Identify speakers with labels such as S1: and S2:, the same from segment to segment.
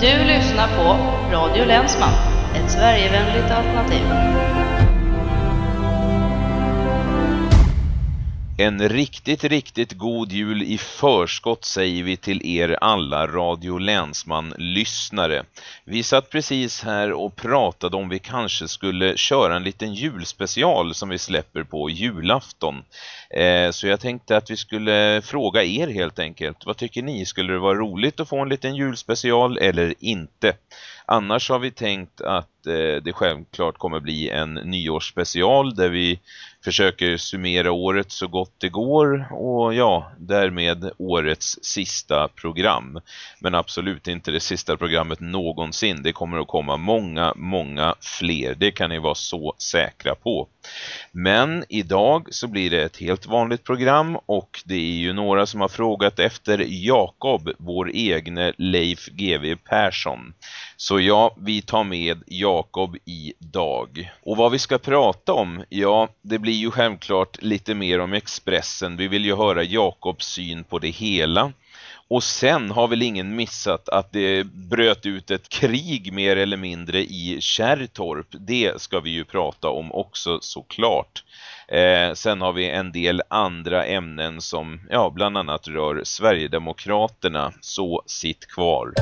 S1: Du lyssnar på Radio Länsman, ett Sverigevänligt alternativ.
S2: En riktigt, riktigt god jul i förskott säger vi till er alla Radio Länsman-lyssnare. Vi satt precis här och pratade om vi kanske skulle köra en liten julspecial som vi släpper på julafton. Eh, så jag tänkte att vi skulle fråga er helt enkelt. Vad tycker ni? Skulle det vara roligt att få en liten julspecial eller inte? Annars har vi tänkt att eh, det självklart kommer bli en nyårsspecial där vi försöker summera året så gott det går och ja, därmed årets sista program. Men absolut inte det sista programmet någonsin. Det kommer att komma många, många fler. Det kan ni vara så säkra på. Men idag så blir det ett helt vanligt program och det är ju några som har frågat efter Jakob, vår egne Leif GW Persson. Så ja, vi tar med Jakob idag. Och vad vi ska prata om, ja, det blir ju självklart lite mer om Expressen. Vi vill ju höra Jakobs syn på det hela. Och sen har väl ingen missat att det bröt ut ett krig mer eller mindre i Kärrtorp. Det ska vi ju prata om också såklart. Eh, sen har vi en del andra ämnen som ja, bland annat rör Sverigedemokraterna. Så sitt kvar.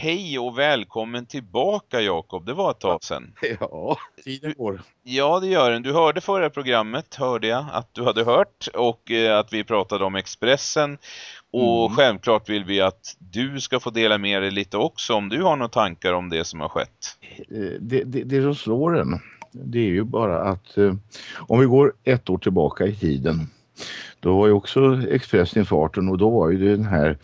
S2: Hej och välkommen tillbaka Jakob. Det var ett tag sedan.
S3: Ja, tiden går.
S2: Ja, det gör den. Du hörde förra programmet, hörde jag att du hade hört. Och eh, att vi pratade om Expressen. Och mm. självklart vill vi att du ska få dela med dig lite också om du har några tankar om det som har skett.
S3: Eh, det, det, det som slår en, det är ju bara att eh, om vi går ett år tillbaka i tiden. Då var ju också Expressen i farten och då var ju den här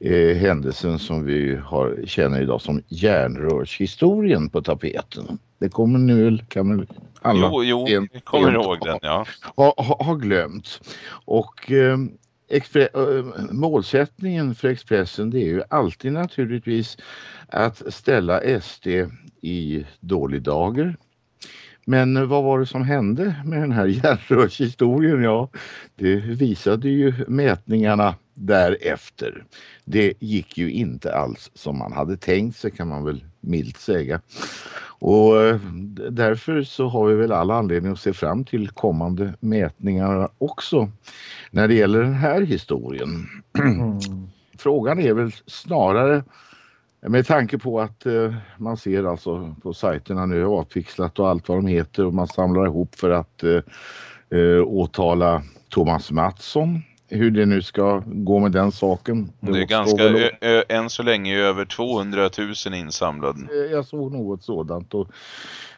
S3: eh, händelsen som vi har, känner idag som järnrörshistorien på tapeten. Det kommer nu väl, kan väl alla
S2: jo, jo, en, kommer ihåg den, ja.
S3: Ha, ha, ha glömt. Och eh, Expre målsättningen för Expressen det är ju alltid naturligtvis att ställa SD i dålig dager. Men vad var det som hände med den här järnrörshistorien? Ja, det visade ju mätningarna därefter. Det gick ju inte alls som man hade tänkt sig kan man väl milt säga. Och eh, därför så har vi väl alla anledning att se fram till kommande mätningar också när det gäller den här historien. Mm. Frågan är väl snarare med tanke på att eh, man ser alltså på sajterna nu avpixlat och allt vad de heter och man samlar ihop för att eh, eh åtala Thomas Mattsson hur det nu ska gå med den saken.
S2: Det, det är ganska, ö, ö, än så länge över 200 000 insamlad.
S3: Eh, jag såg något sådant och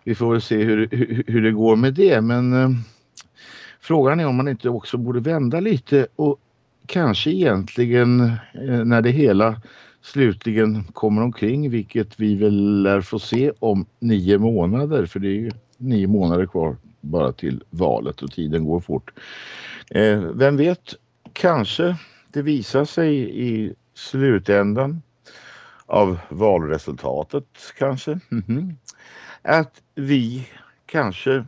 S3: vi får väl se hur, hur, hur det går med det men eh, frågan är om man inte också borde vända lite och kanske egentligen eh, när det hela slutligen kommer omkring vilket vi väl lär få se om nio månader för det är ju nio månader kvar bara till valet och tiden går fort. Eh, vem vet kanske det visar sig i slutändan av valresultatet kanske mm -hmm. att vi kanske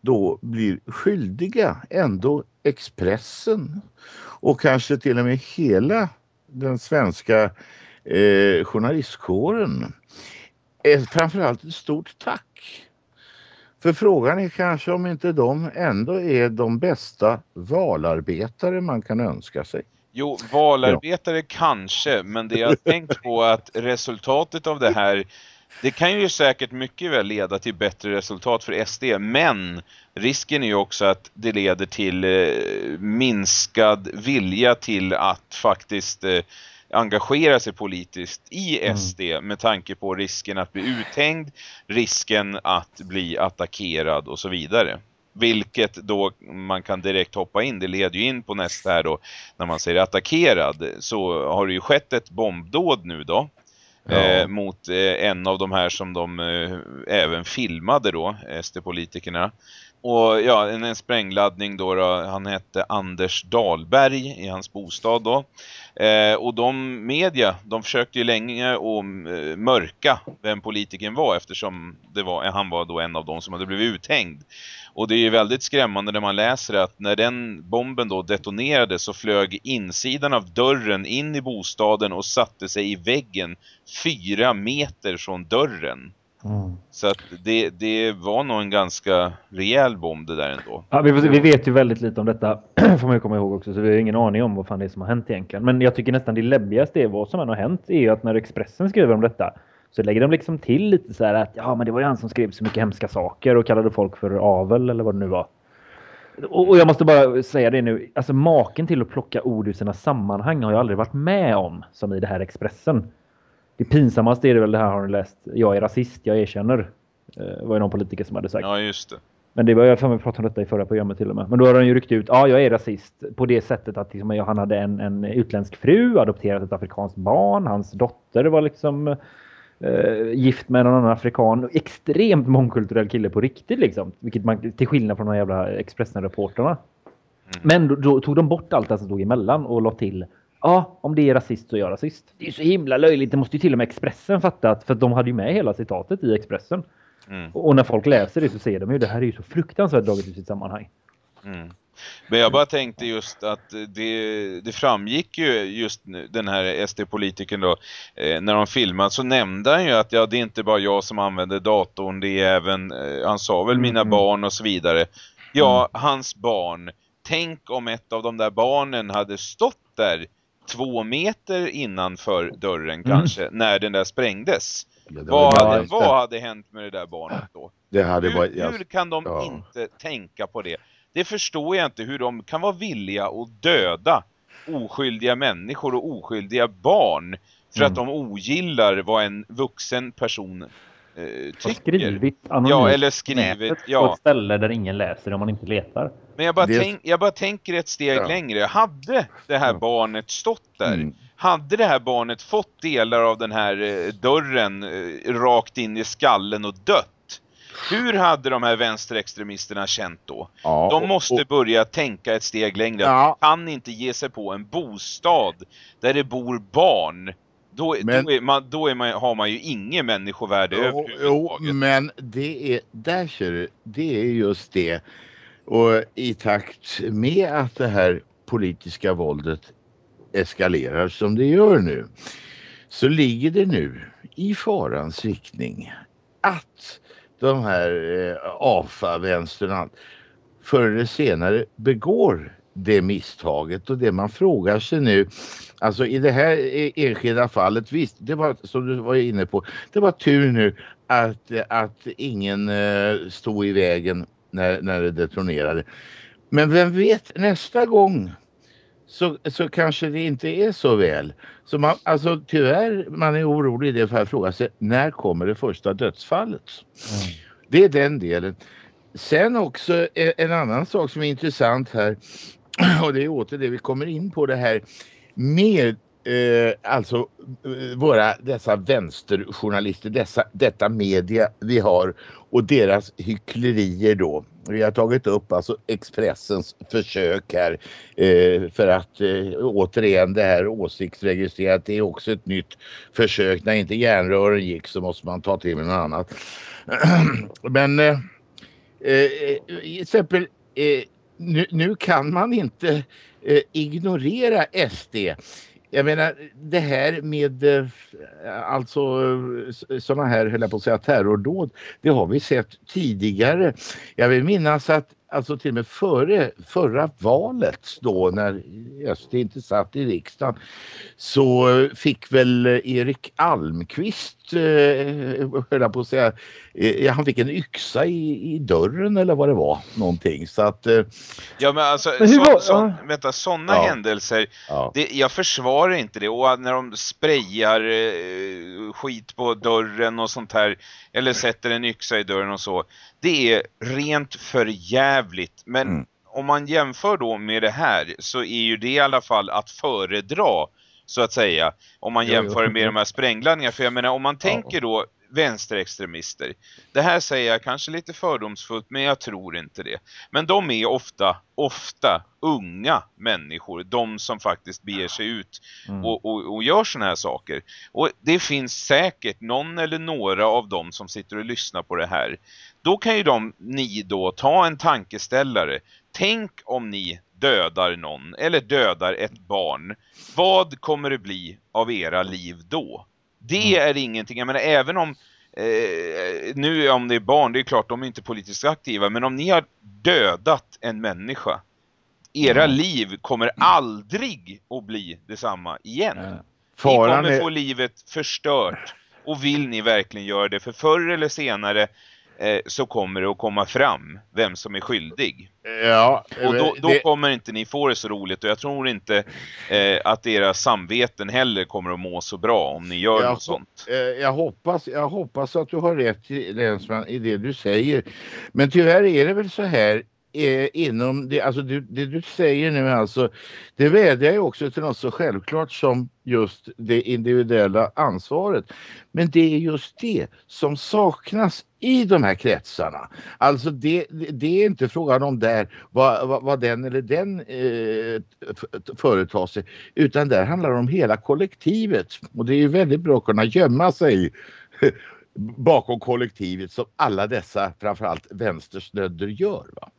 S3: då blir skyldiga ändå Expressen och kanske till och med hela den svenska eh, journalistkåren. Eh, framförallt ett stort tack för frågan är kanske om inte de ändå är de bästa valarbetare man kan önska sig.
S2: Jo, valarbetare ja. kanske, men det jag har tänkt på att resultatet av det här det kan ju säkert mycket väl leda till bättre resultat för SD, men risken är ju också att det leder till eh, minskad vilja till att faktiskt eh, engagera sig politiskt i mm. SD med tanke på risken att bli uthängd, risken att bli attackerad och så vidare. Vilket då man kan direkt hoppa in, det leder ju in på nästa här då, när man säger attackerad så har det ju skett ett bombdåd nu då Ja. Eh, mot eh, en av de här som de eh, även filmade då, SD-politikerna. Och ja, en, en sprängladdning då, då, han hette Anders Dahlberg i hans bostad då. Eh, och de media, de försökte ju länge att eh, mörka vem politikern var eftersom det var, han var då en av de som hade blivit uthängd. Och det är ju väldigt skrämmande när man läser att när den bomben då detonerade så flög insidan av dörren in i bostaden och satte sig i väggen fyra meter från dörren. Mm. Så att det, det var nog en ganska rejäl bomb det där ändå.
S4: Ja, vi, vi vet ju väldigt lite om detta får man ju komma ihåg också så vi har ingen aning om vad fan det är som har hänt egentligen. Men jag tycker nästan det läbbigaste är vad som än har hänt är ju att när Expressen skriver om detta så lägger de liksom till lite så här att ja men det var ju han som skrev så mycket hemska saker och kallade folk för avel eller vad det nu var. Och jag måste bara säga det nu, alltså maken till att plocka ord ur sina sammanhang har jag aldrig varit med om som i det här Expressen. Det pinsammaste är det väl det här har ni läst. Jag är rasist, jag erkänner. Det eh, var ju någon politiker som hade sagt.
S2: Ja, just det.
S4: Men det var jag för mig pratade om detta i förra programmet till och med. Men då har han ju ryckt ut, ja jag är rasist på det sättet att liksom, han hade en, en utländsk fru, adopterat ett afrikanskt barn, hans dotter var liksom eh, gift med någon annan afrikan. Extremt mångkulturell kille på riktigt liksom. Vilket man, till skillnad från de jävla Expressen-reporterna. Mm. Men då, då, tog de bort allt det som stod emellan och la till Ja, om det är rasist så är jag rasist. Det är så himla löjligt. Det måste ju till och med Expressen fatta. För de hade ju med hela citatet i Expressen. Mm. Och när folk läser det så ser de ju det här är ju så fruktansvärt draget i sitt sammanhang.
S2: Mm. Men jag bara tänkte just att det, det framgick ju just den här SD-politikern då eh, när de filmade så nämnde han ju att ja, det är inte bara jag som använder datorn, det är även, eh, han sa väl mina mm. barn och så vidare. Ja, mm. hans barn. Tänk om ett av de där barnen hade stått där två meter innanför dörren mm. kanske när den där sprängdes. Ja, vad, hade, vad hade hänt med det där barnet då?
S3: Det hade
S2: hur,
S3: varit,
S2: hur kan de ja. inte tänka på det? Det förstår jag inte hur de kan vara villiga att döda oskyldiga människor och oskyldiga barn för mm. att de ogillar vad en vuxen person eh, tycker.
S4: Skrivit
S2: anonymt ja, eller skrivit ja.
S4: på ett ställe där ingen läser om man inte letar.
S2: Men jag bara, det... tänk, jag bara tänker ett steg ja. längre. Hade det här barnet stått där? Mm. Hade det här barnet fått delar av den här eh, dörren eh, rakt in i skallen och dött? Hur hade de här vänsterextremisterna känt då? Ja, de måste och, och, börja tänka ett steg längre. Ja. Kan inte ge sig på en bostad där det bor barn. Då, men, då, är man, då är man, har man ju ingen människovärde jo,
S3: jo, men det är, där ser du, det är just det. Och i takt med att det här politiska våldet eskalerar som det gör nu så ligger det nu i farans riktning att de här eh, AFA-vänsterna förr eller senare begår det misstaget. Och det man frågar sig nu alltså i det här eh, enskilda fallet visst det var som du var inne på det var tur nu att, att ingen eh, stod i vägen när, när det detonerade men vem vet nästa gång så, så kanske det inte är så väl. Så man, alltså tyvärr, man är orolig i det för att fråga sig när kommer det första dödsfallet? Mm. Det är den delen. Sen också en annan sak som är intressant här och det är åter det vi kommer in på det här med eh, alltså eh, våra dessa vänsterjournalister, dessa, detta media vi har och deras hycklerier då. Vi har tagit upp alltså Expressens försök här eh, för att eh, återigen det här åsiktsregistrerat det är också ett nytt försök. När inte järnrören gick så måste man ta till med något annat. Men eh, eh, exempel eh, nu, nu, kan man inte eh, ignorera SD jag menar det här med eh, alltså sådana här, höll jag på att säga, terrordåd. Det har vi sett tidigare. Jag vill minnas att alltså till och med före förra valet då när SD inte satt i riksdagen så fick väl Erik Almqvist, eh, höll jag på att säga, eh, han fick en yxa i, i dörren eller vad det var någonting så att eh,
S2: Ja men alltså,
S4: Men
S2: så,
S4: var-
S2: så, vänta, sådana
S3: Ja.
S2: händelser,
S3: ja.
S2: det, jag försvarar inte det. Och när de sprayar eh, skit på dörren och sånt här, eller sätter en yxa i dörren och så, det är rent för jävligt. Men
S3: Mm.
S2: om man jämför då med det här så är ju det i alla fall att föredra, så att säga, om man
S4: Jo, jo.
S2: jämför med de här sprängladdningarna. För jag menar, om man tänker då vänsterextremister. Det här säger jag kanske lite fördomsfullt, men jag tror inte det. Men de är ofta, ofta unga människor. De som faktiskt beger sig ut
S4: Mm.
S2: och, och, och gör såna här saker. Och det finns säkert någon eller några av dem som sitter och lyssnar på det här. Då kan ju de, ni då, ta en tankeställare. Tänk om ni dödar någon eller dödar ett barn. Vad kommer det bli av era liv då? Det är ingenting, jag menar även om eh, nu om det är barn, det är klart de är inte politiskt aktiva, men om ni har dödat en människa, era
S3: Mm.
S2: liv kommer aldrig att bli detsamma igen.
S4: Ja.
S2: Ni kommer
S3: är,
S2: få livet förstört. Och vill ni verkligen göra det? För förr eller senare eh, så kommer det att komma fram vem som är skyldig.
S3: ja,
S2: Och då, då
S3: det-
S2: kommer inte ni få det så roligt. Och jag tror inte eh, att era samveten heller kommer att må så bra om ni gör
S3: Ja,
S2: något sånt.
S3: Eh, Jag hoppas, jag hoppas att du har rätt Länsman, i det du säger. Men tyvärr är det väl så här eh, inom det, alltså det, det du säger nu alltså, det vädjar ju också till något så självklart som just det individuella ansvaret. Men det är just det som saknas i de här kretsarna. Alltså det, det det är inte frågan om där vad, vad, vad den eller den eh, företar sig utan där handlar det om hela kollektivet och det är ju väldigt bra att kunna gömma sig bakom kollektivet som alla dessa framförallt vänstersnödder gör. Va?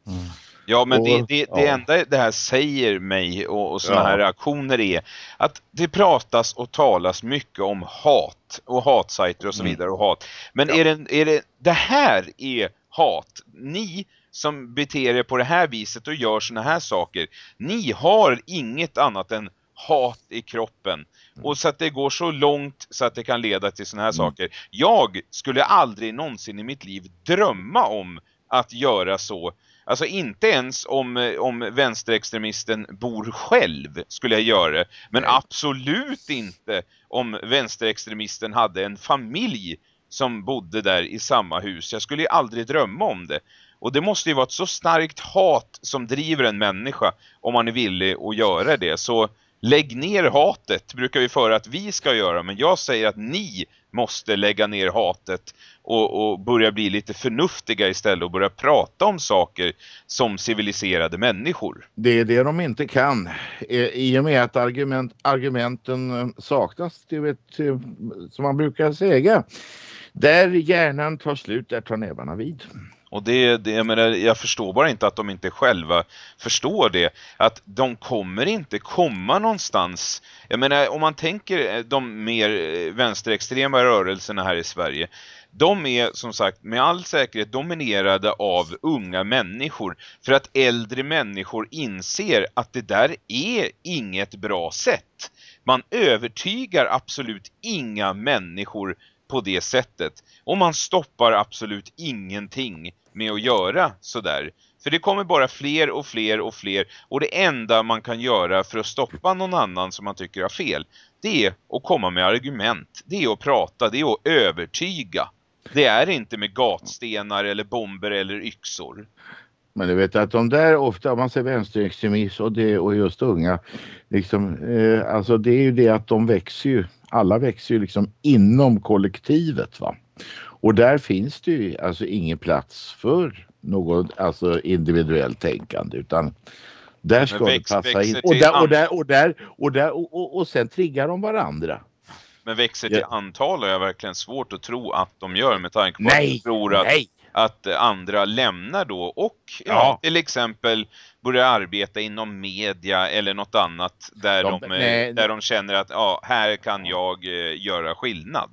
S2: Ja, men det,
S3: Och-
S2: det, det
S3: ja.
S2: enda det här säger mig och, och såna
S3: Ja.
S2: här reaktioner är att det pratas och talas mycket om hat och hatsajter och så
S3: Mm.
S2: vidare och hat. Men
S3: Ja.
S2: är, det, är det, det här är hat. Ni som beter er på det här viset och gör såna här saker, ni har inget annat än hat i kroppen. Och så att det går så långt så att det kan leda till såna här
S3: Mm.
S2: saker. Jag skulle aldrig någonsin i mitt liv drömma om att göra så. Alltså inte ens om, eh, om vänsterextremisten bor själv skulle jag göra det. Men absolut inte om vänsterextremisten hade en familj som bodde där i samma hus. Jag skulle ju aldrig drömma om det. Och det måste ju vara ett så starkt hat som driver en människa om man är villig att göra det. Så lägg ner hatet brukar vi föra att vi ska göra. Men jag säger att ni måste lägga ner hatet och, och börja bli lite förnuftiga istället och börja prata om saker som civiliserade människor.
S3: Det är det de inte kan i och med att argument, argumenten eh, saknas till vet, som man brukar säga. Där hjärnan tar slut, där tar nävarna vid.
S2: Och det, det jag, menar, jag förstår bara inte att de inte själva förstår det. Att de kommer inte komma någonstans. Jag menar, om man tänker eh, de mer eh, vänsterextrema rörelserna här i Sverige. De är som sagt med all säkerhet dominerade av unga människor. För att äldre människor inser att det där är inget bra sätt. Man övertygar absolut inga människor på det sättet. Och man stoppar absolut ingenting med att göra sådär. För det kommer bara fler och fler och fler. Och det enda man kan göra för att stoppa någon annan som man tycker har fel. Det är att komma med argument. Det är att prata. Det är att övertyga. Det är inte med gatstenar eller bomber eller yxor.
S3: Men du vet att de där ofta, om man säger vänsterextremism och, det, och just unga, liksom, eh, alltså det är ju det att de växer ju, alla växer ju liksom inom kollektivet va. Och där finns det ju alltså ingen plats för något alltså individuellt tänkande utan där ska det
S2: väx-
S3: passa in. Och där, och där, och där, och där, och, och, och sen triggar de varandra.
S2: Men växer
S3: Ja.
S2: till antal har jag verkligen svårt att tro att de gör med tanke på att
S3: Nej,
S2: jag tror att att andra lämnar då och ja,
S3: Ja.
S2: till exempel börjar arbeta inom media eller något annat där de,
S3: De-
S2: eh,
S3: nej.
S2: där de känner att ja, här kan jag eh, göra skillnad.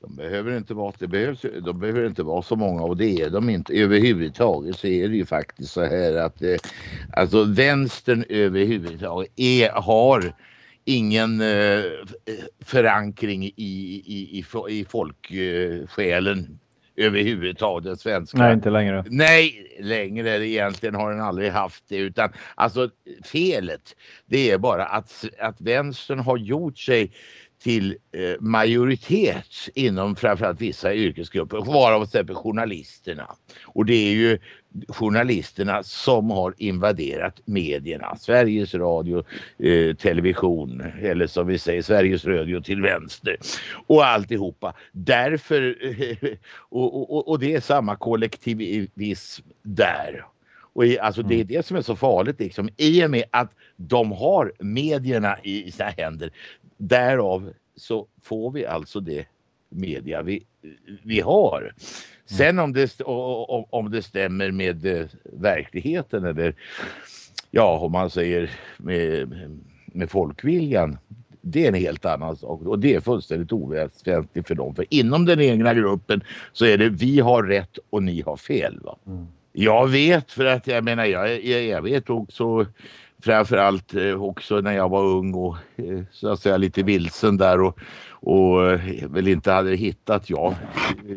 S3: De behöver inte vara, det behövs, de behöver inte vara så många och det är de inte. Överhuvudtaget så är det ju faktiskt så här att eh, alltså vänstern överhuvudtaget är, har ingen eh, förankring i, i, i, i folksjälen överhuvudtaget, den svenska.
S4: Nej, inte längre.
S3: Nej, längre egentligen har den aldrig haft det utan alltså felet det är bara att, att vänstern har gjort sig till eh, majoritet inom framförallt vissa yrkesgrupper, varav till exempel journalisterna. Och det är ju journalisterna som har invaderat medierna. Sveriges Radio, eh, television eller som vi säger Sveriges Radio till vänster och alltihopa. Därför och, och, och- och det är samma kollektivism där. Och i, alltså det är det som är så farligt liksom. I och med att de har medierna i sina händer. Därav så får vi alltså det media vi, vi har. Sen om det, om det stämmer med eh, verkligheten eller ja om man säger med, med folkviljan. Det är en helt annan sak och det är fullständigt oväsentligt för dem. För inom den egna gruppen så är det vi har rätt och ni har fel. Va?
S4: Mm.
S3: Jag vet för att jag menar jag, jag, jag vet också framförallt eh, också när jag var ung och eh, så att säga lite vilsen där och, och eh, väl inte hade hittat jag.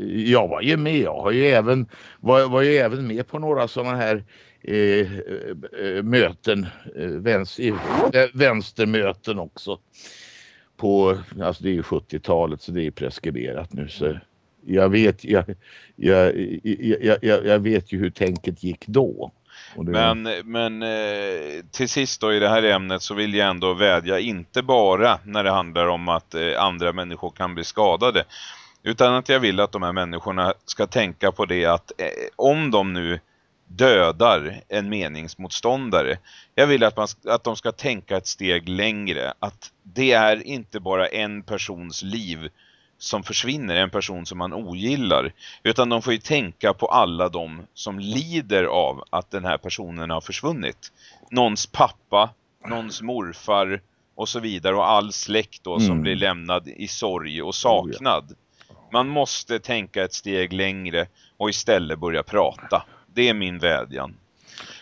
S3: Jag var ju med, jag har ju även, var, var ju även med på några sådana här eh, möten, vänster, vänstermöten också. På, alltså det är ju 70-talet så det är preskriberat nu så jag vet, jag, jag, jag, jag, jag vet ju hur tänket gick då. Det
S2: Men, men eh, till sist då i det här ämnet så vill jag ändå vädja inte bara när det handlar om att eh, andra människor kan bli skadade utan att jag vill att de här människorna ska tänka på det att eh, om de nu dödar en meningsmotståndare jag vill att, man, att de ska tänka ett steg längre att det är inte bara en persons liv som försvinner, en person som man ogillar utan de får ju tänka på alla de som lider av att den här personen har försvunnit. Någons pappa, någons morfar och så vidare och all släkt då som
S3: Mm.
S2: blir lämnad i sorg och saknad. Man måste tänka ett steg längre och istället börja prata. Det är min vädjan.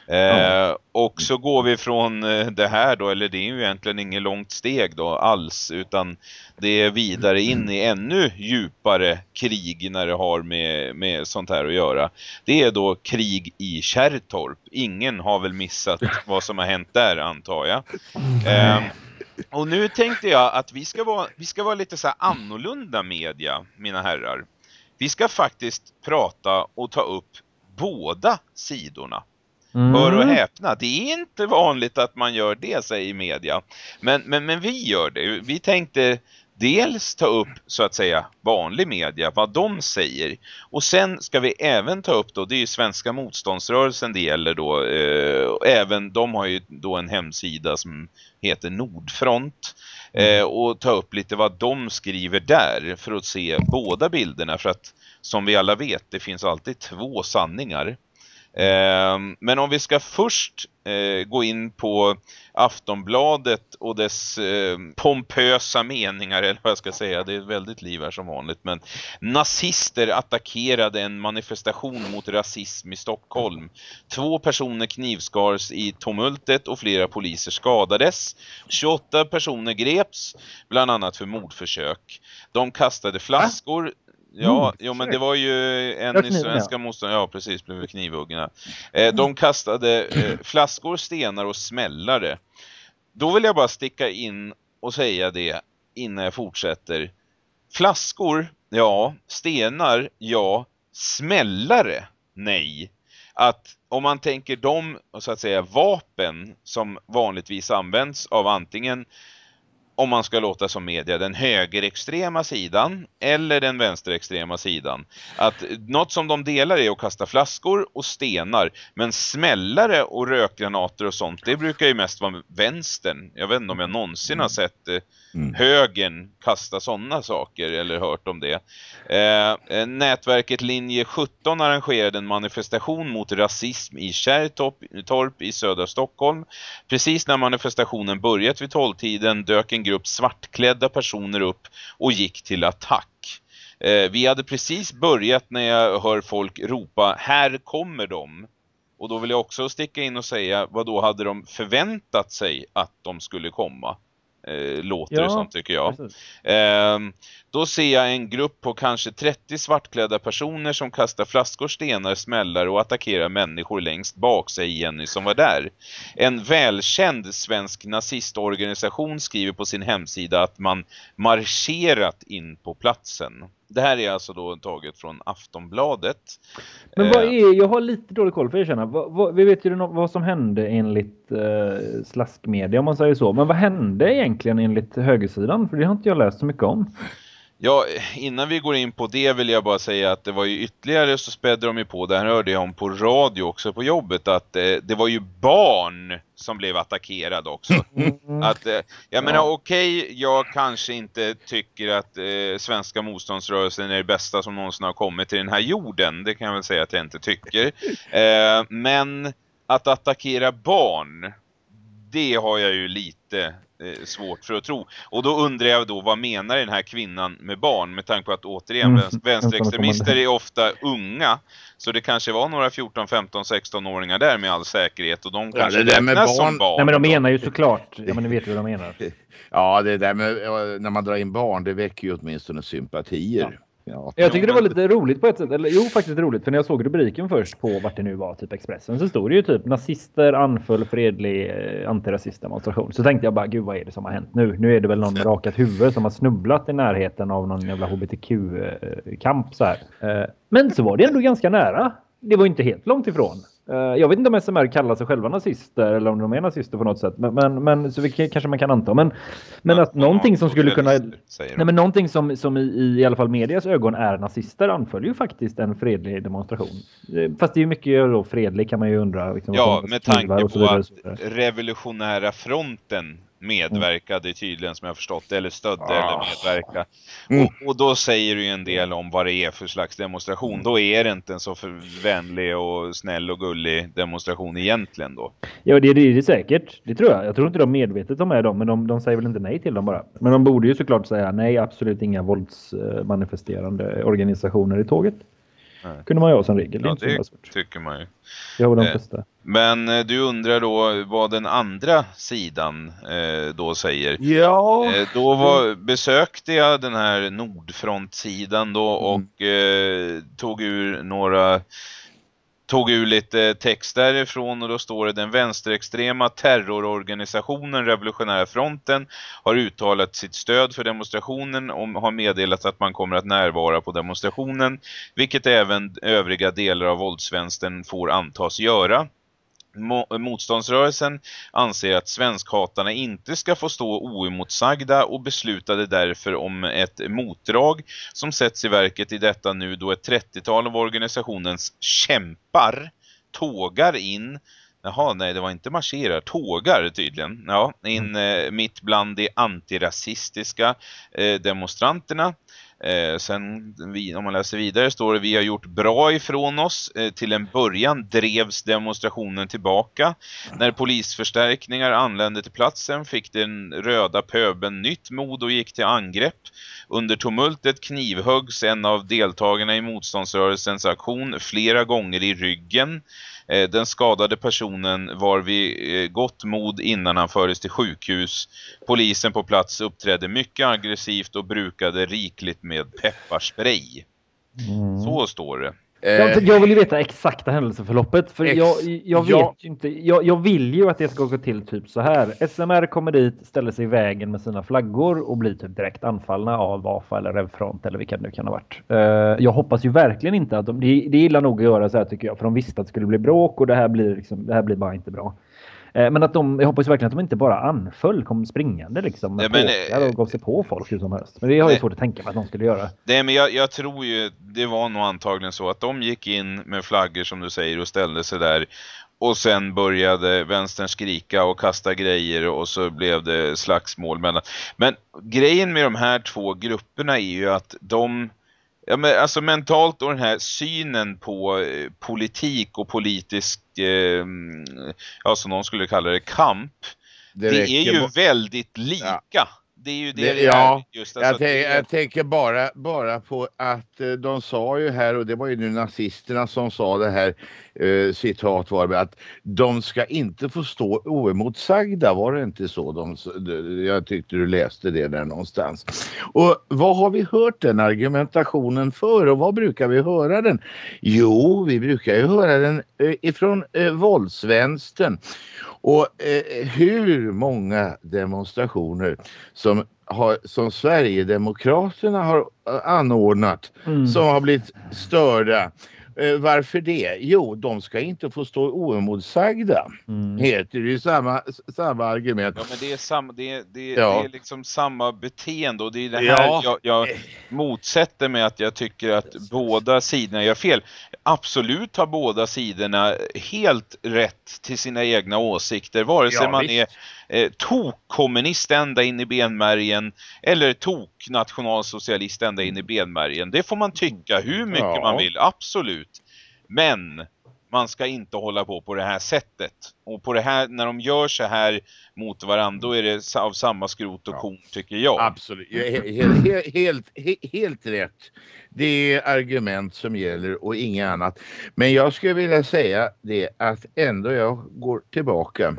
S2: Eh, och så går vi från eh, det här då, eller det är ju egentligen inget långt steg då alls, utan det är vidare in i ännu djupare krig när det har med, med sånt här att göra. Det är då krig i Kärrtorp. Ingen har väl missat vad som har hänt där antar jag. Eh, och nu tänkte jag att vi ska vara, vi ska vara lite så här annorlunda media, mina herrar. Vi ska faktiskt prata och ta upp båda sidorna.
S4: Mm.
S2: Hör och häpna, det är inte vanligt att man gör det, säger media. Men, men, men vi gör det. Vi tänkte dels ta upp, så att säga, vanlig media, vad de säger. Och sen ska vi även ta upp då, det är ju svenska motståndsrörelsen det gäller då. Eh, även, de har ju då en hemsida som heter Nordfront. Eh, och ta upp lite vad de skriver där för att se båda bilderna. För att som vi alla vet, det finns alltid två sanningar. Ehm, men om vi ska först eh, gå in på Aftonbladet och dess eh, pompösa meningar, eller vad jag ska säga, det är väldigt liv här som vanligt, men nazister attackerade en manifestation mot rasism i Stockholm. Två personer knivskars i tumultet och flera poliser skadades. 28 personer greps, bland annat för mordförsök. De kastade flaskor, Ja, jo, men det var ju en i svenska motståndare, ja precis, blev knivhuggna. Eh, de kastade eh, flaskor, stenar och smällare. Då vill jag bara sticka in och säga det innan jag fortsätter. Flaskor, ja. Stenar, ja. Smällare, nej. Att om man tänker de, så att säga, vapen som vanligtvis används av antingen om man ska låta som media, den högerextrema sidan eller den vänsterextrema sidan. Att något som de delar är att kasta flaskor och stenar, men smällare och rökgranater och sånt, det brukar ju mest vara vänstern. Jag vet inte om jag någonsin har sett eh, mm. högern kasta sådana saker eller hört om det. Eh, eh nätverket Linje 17 arrangerade en manifestation mot rasism i Kärrtorp i södra Stockholm. Precis när manifestationen börjat vid tolvtiden dök en grupp svartklädda personer upp och gick till attack. Eh, vi hade precis börjat när jag hör folk ropa här kommer de. Och då vill jag också sticka in och säga vad då hade de förväntat sig att de skulle komma eh, låter ja, det som tycker jag. Eh, då ser jag en grupp på kanske 30 svartklädda personer som kastar flaskor, stenar, smällar och attackerar människor längst bak, säger Jenny som var där. En välkänd svensk nazistorganisation skriver på sin hemsida att man marscherat in på platsen. Det här är alltså då taget från Aftonbladet.
S4: Men vad eh, är, jag har lite dålig koll för att erkänna. Vad, vad, vi vet ju vad som hände enligt eh, slaskmedia om man säger så. Men vad hände egentligen enligt högersidan? För det har inte jag läst så mycket om.
S2: Ja, innan vi går in på det vill jag bara säga att det var ju ytterligare så spädde de ju på, det här hörde jag om på radio också på jobbet, att eh, det var ju barn som blev attackerade också. Mm. Att, eh, jag menar okej, okay, jag kanske inte tycker att eh, svenska motståndsrörelsen är det bästa som någonsin har kommit till den här jorden, det kan jag väl säga att jag inte tycker. Eh, men att attackera barn, det har jag ju lite eh, svårt för att tro. Och då undrar jag då, vad menar den här kvinnan med barn? Med tanke på att återigen, mm. vänsterextremister är ofta unga. Så det kanske var några 14, 15, 16-åringar där med all säkerhet. Och de kanske ja, det räknas barn... som barn.
S4: Nej men de menar ju såklart, ja men ni vet ju vad de menar.
S3: ja det där med när man drar in barn, det väcker ju åtminstone sympatier. Ja.
S4: Ja, jag tycker det var lite roligt på ett sätt. Eller, jo, faktiskt roligt. För när jag såg rubriken först på vart det nu var, typ Expressen, så stod det ju typ nazister anföll fredlig eh, antirasistdemonstration. Så tänkte jag bara, gud vad är det som har hänt nu? Nu är det väl någon med rakat huvud som har snubblat i närheten av någon jävla hbtq-kamp eh, så här. Eh, men så var det ändå ganska nära. Det var inte helt långt ifrån. Eh, jag vet inte om SMR kallar sig själva nazister eller om de är nazister på något sätt. Men, men, men så vi, kanske man kan anta. Men, men att någonting som skulle kunna... Nej, men någonting som, som i, i alla fall medias ögon är nazister anföljer ju faktiskt en fredlig demonstration. Eh, fast det är ju mycket då fredlig kan man ju undra.
S2: Liksom, ja, med tanke på att revolutionära fronten medverkade tydligen som jag förstått eller stödde ah. eller medverka. Mm. Och, och, då säger du ju en del om vad det är för slags demonstration. Mm. Då är det inte en så vänlig och snäll och gullig demonstration egentligen då.
S4: Ja det, det är det säkert. Det tror jag. Jag tror inte de medvetet de är dem men de, de säger väl inte nej till dem bara. Men de borde ju såklart säga nej absolut inga våldsmanifesterande organisationer i tåget. Nej. kunde man göra som regel.
S2: Ja, det, det tycker man ju.
S4: Jag var de eh,
S2: Men eh, du undrar då vad den andra sidan eh, då säger.
S3: Ja.
S2: Eh, då var, besökte jag den här Nordfrontsidan då mm. och eh, tog ur några tog ur lite text därifrån och då står det den vänsterextrema terrororganisationen Revolutionära fronten har uttalat sitt stöd för demonstrationen och har meddelat att man kommer att närvara på demonstrationen vilket även övriga delar av våldsvänstern får antas göra motståndsrörelsen anser att svenskhatarna inte ska få stå oemotsagda och beslutade därför om ett motdrag som sätts i verket i detta nu då ett 30-tal av organisationens kämpar tågar in Jaha, nej det var inte marscherar, tågar tydligen. Ja, in mm. eh, mitt bland de antirasistiska eh, demonstranterna Eh, sen om man läser vidare står det vi har gjort bra ifrån oss. Eh, till en början drevs demonstrationen tillbaka. När polisförstärkningar anlände till platsen fick den röda pöben nytt mod och gick till angrepp. Under tumultet knivhöggs en av deltagarna i motståndsrörelsens aktion flera gånger i ryggen. Eh, den skadade personen var vid eh, gott mod innan han fördes till sjukhus. Polisen på plats uppträdde mycket aggressivt och brukade rikligt med pepparspray. Mm. Så står det.
S4: Jag, jag vill ju veta exakta händelseförloppet. För Ex jag, jag vet ja. inte. Jag, jag, vill ju att det ska gå till typ så här. SMR kommer dit, ställer sig i vägen med sina flaggor och blir typ direkt anfallna av Wafa eller Revfront eller vilka det nu kan ha varit. Uh, jag hoppas ju verkligen inte att de... Det, det är illa nog att göra så här tycker jag. För de visste att det skulle bli bråk och det här blir, liksom, det här blir bara inte bra. Eh, men att de, jag hoppas verkligen att de inte bara anföll, kom springande liksom.
S2: Nej, men,
S4: och gav sig på folk hur som helst. Men det har jag svårt att tänka mig att de skulle göra.
S2: Nej, men jag, jag tror ju, det var nog antagligen så att de gick in med flaggor som du säger och ställde sig där. Och sen började vänstern skrika och kasta grejer och så blev det slagsmål mellan. Men grejen med de här två grupperna är ju att de, ja men alltså mentalt och den här synen på eh, politik och politisk, eh, ja som någon skulle kalla det, kamp. Det, är
S3: räcker
S2: ju väldigt lika. Det är ju det det,
S3: Det- ja,
S2: är. Just,
S3: Jag,
S2: alltså,
S3: tänk,
S2: det-
S3: jag tänker bara, bara på att eh, de sa ju här, och det var ju nu nazisterna som sa det här, eh, citat var det, att de ska inte få stå oemotsagda, var det inte så? De- jag tyckte du läste det där någonstans. Och vad har vi hört den argumentationen för och vad brukar vi höra den? Jo, vi brukar ju höra den eh, ifrån eh, våldsvänstern. Och eh, hur många demonstrationer som, har, som Sverigedemokraterna har eh, anordnat
S4: Mm.
S3: som har blivit störda. Eh, varför det? Jo, de ska inte få stå oemotsagda.
S4: Mm.
S3: Heter det ju samma, samma argument.
S2: Ja men det är, samma, det, är- det, är-
S3: Ja.
S2: det är liksom samma beteende och det är det här
S3: Ja.
S2: jag, jag motsätter mig att jag tycker att båda sidorna gör fel. Absolut har båda sidorna helt rätt till sina egna åsikter vare sig
S3: Ja,
S2: man
S3: visst.
S2: är eh, tok-kommunist ända in i benmärgen eller tok-nationalsocialist ända in i benmärgen. Det får man tycka hur mycket
S3: Ja.
S2: man vill, absolut. Men man ska inte hålla på på det här sättet. Och på det här, när de gör så här mot varandra, då är det av samma skrot och
S3: Ja.
S2: korn tycker jag.
S3: Absolut, Ja, he- he- he- helt, he- helt rätt. Det är argument som gäller och inget annat. Men jag skulle vilja säga det att ändå jag går tillbaka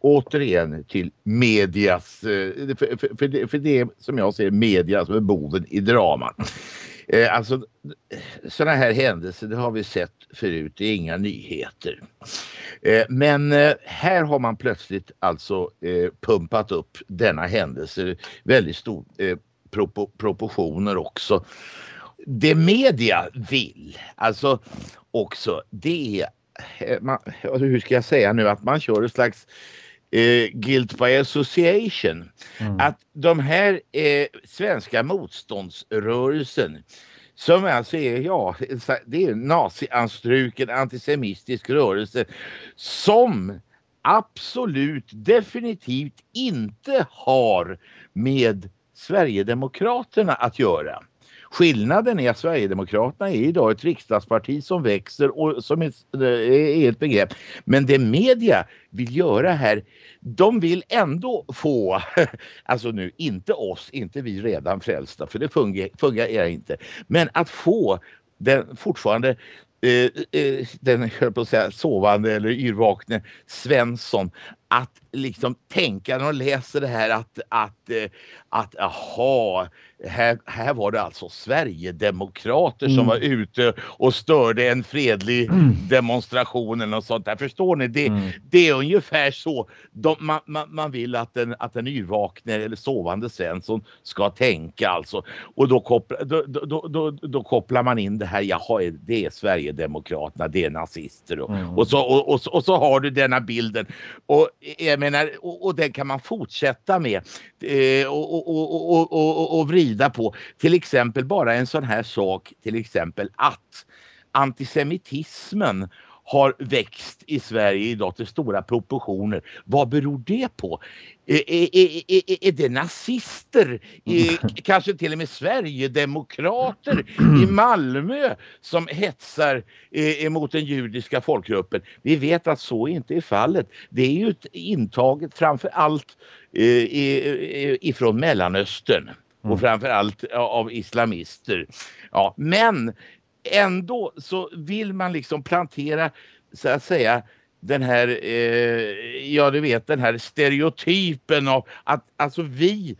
S3: återigen till medias, eh, för, för, för, det, för det som jag ser media som är boven i dramat. Eh, alltså sådana här händelser det har vi sett förut, det är inga nyheter. Eh, men eh, här har man plötsligt alltså eh, pumpat upp denna händelse väldigt stor eh, propo- proportioner också. Det media vill, alltså också, det är, man, hur ska jag säga nu, att man kör ett slags eh, guilt by association.
S4: Mm.
S3: Att de här eh, svenska motståndsrörelsen som alltså är, ja, det är en nazianstruken antisemitisk rörelse som absolut definitivt inte har med Sverigedemokraterna att göra. Skillnaden är att Sverigedemokraterna är idag ett riksdagsparti som växer och som är, eh, är ett begrepp. Men det media vill göra här, de vill ändå få, alltså nu inte oss, inte vi redan frälsta, för det fungerar, fungerar inte, men att få den fortfarande eh, eh, den jag höll på att säga, sovande eller yrvakne Svensson att liksom tänka när de läser det här att, att, eh, att aha, här, här var det alltså Sverigedemokrater som
S4: Mm.
S3: var ute och störde en fredlig
S4: Mm.
S3: demonstration eller något sånt där. Förstår ni? Det,
S4: Mm.
S3: det är ungefär så de, man, man, man vill att en, att en yrvakne eller sovande Svensson ska tänka alltså. Och då, koppla, då, då, då, då, kopplar man in det här, jaha det är Sverigedemokraterna, det är nazister och,
S4: Mm.
S3: och, så, och, och, så- och så har du denna bilden. Och E, jag menar, och, och den kan man fortsätta med eh, och, och, och, och, och, och vrida på. Till exempel bara en sån här sak, till exempel att antisemitismen har växt i Sverige idag till stora proportioner. Vad beror det på? Är, är, är, är, det nazister? Är, kanske till och med Sverigedemokrater i Malmö som hetsar eh, emot den judiska folkgruppen? Vi vet att så inte är fallet. Det är ju ett intaget framför allt eh, i- ifrån Mellanöstern
S4: Mm.
S3: och framför allt av islamister. Ja, men ändå så vill man liksom plantera så att säga den här, eh, ja du vet den här stereotypen av att alltså vi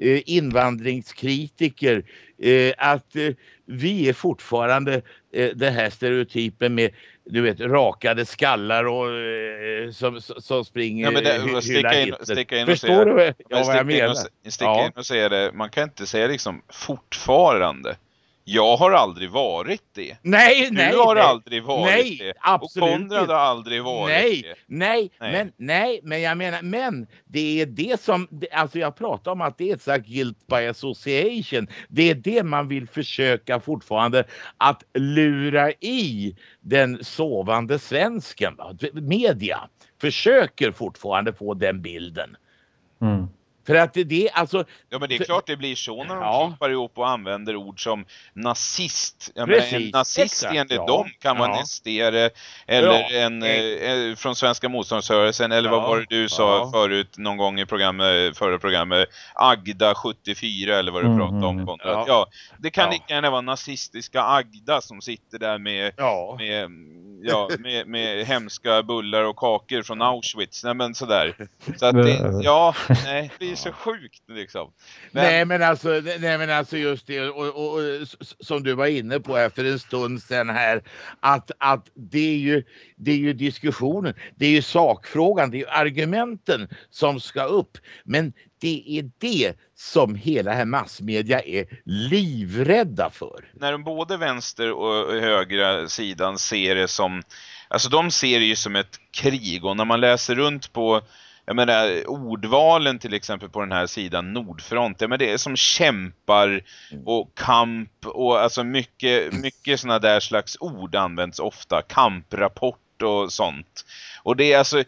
S3: eh, invandringskritiker, eh, att eh, vi är fortfarande eh, den här stereotypen med du vet rakade skallar och eh, som, som, springer
S2: Ja, men det- sticka in- sticka in och
S3: Förstår du ja, vad jag menar?
S2: sticka in och säga det, man kan inte säga liksom fortfarande. Jag har aldrig varit det.
S3: Nej,
S2: Du
S3: nej.
S2: har
S3: nej.
S2: aldrig varit
S3: nej,
S2: det.
S3: absolut
S2: och Konrad
S3: inte.
S2: har aldrig varit
S3: Nej,
S2: det.
S3: nej,
S2: Nej.
S3: men nej, men jag menar, men det är det som, alltså jag pratar om att det är ett slags guilt by association. Det är det man vill försöka fortfarande att lura i den sovande svensken. Media försöker fortfarande få den bilden.
S4: Mm.
S3: För att det, alltså,
S2: Ja men det är klart det blir så när de
S3: Ja.
S2: klumpar ihop och använder ord som nazist. Jag
S3: Precis,
S2: menar, en nazist
S3: exakt,
S2: enligt
S3: ja.
S2: dem kan vara en
S3: Ja.
S2: estere eller
S3: Ja.
S2: en eh, eh, från svenska motståndsrörelsen eller vad var det du sa förut någon gång i programmet, förra programmet Agda 74 eller vad du
S4: Mm,
S2: pratade om
S4: mm,
S2: Konrad.
S3: ja.
S2: Det kan lika gärna vara nazistiska Agda som sitter där med
S3: ja.
S2: med, ja, med, med hemska bullar och kakor från Auschwitz. Nej men sådär. Så att det, ja, nej, det blir så sjukt liksom. Men,
S3: Nej men alltså, nej men alltså just det och, och, och som du var inne på här för en stund sedan här att, att det, är ju, det är ju diskussionen, det är ju sakfrågan, det är ju argumenten som ska upp. Men det är det som hela här massmedia är livrädda för.
S2: när de både vänster och högra sidan ser det som, alltså de ser det ju som ett krig och när man läser runt på jag menar ordvalen till exempel på den här sidan Nordfront, ja, men det är som kämpar och kamp och alltså mycket, mycket sådana där slags ord används ofta, kamprapport och sånt. Och det är alltså eh,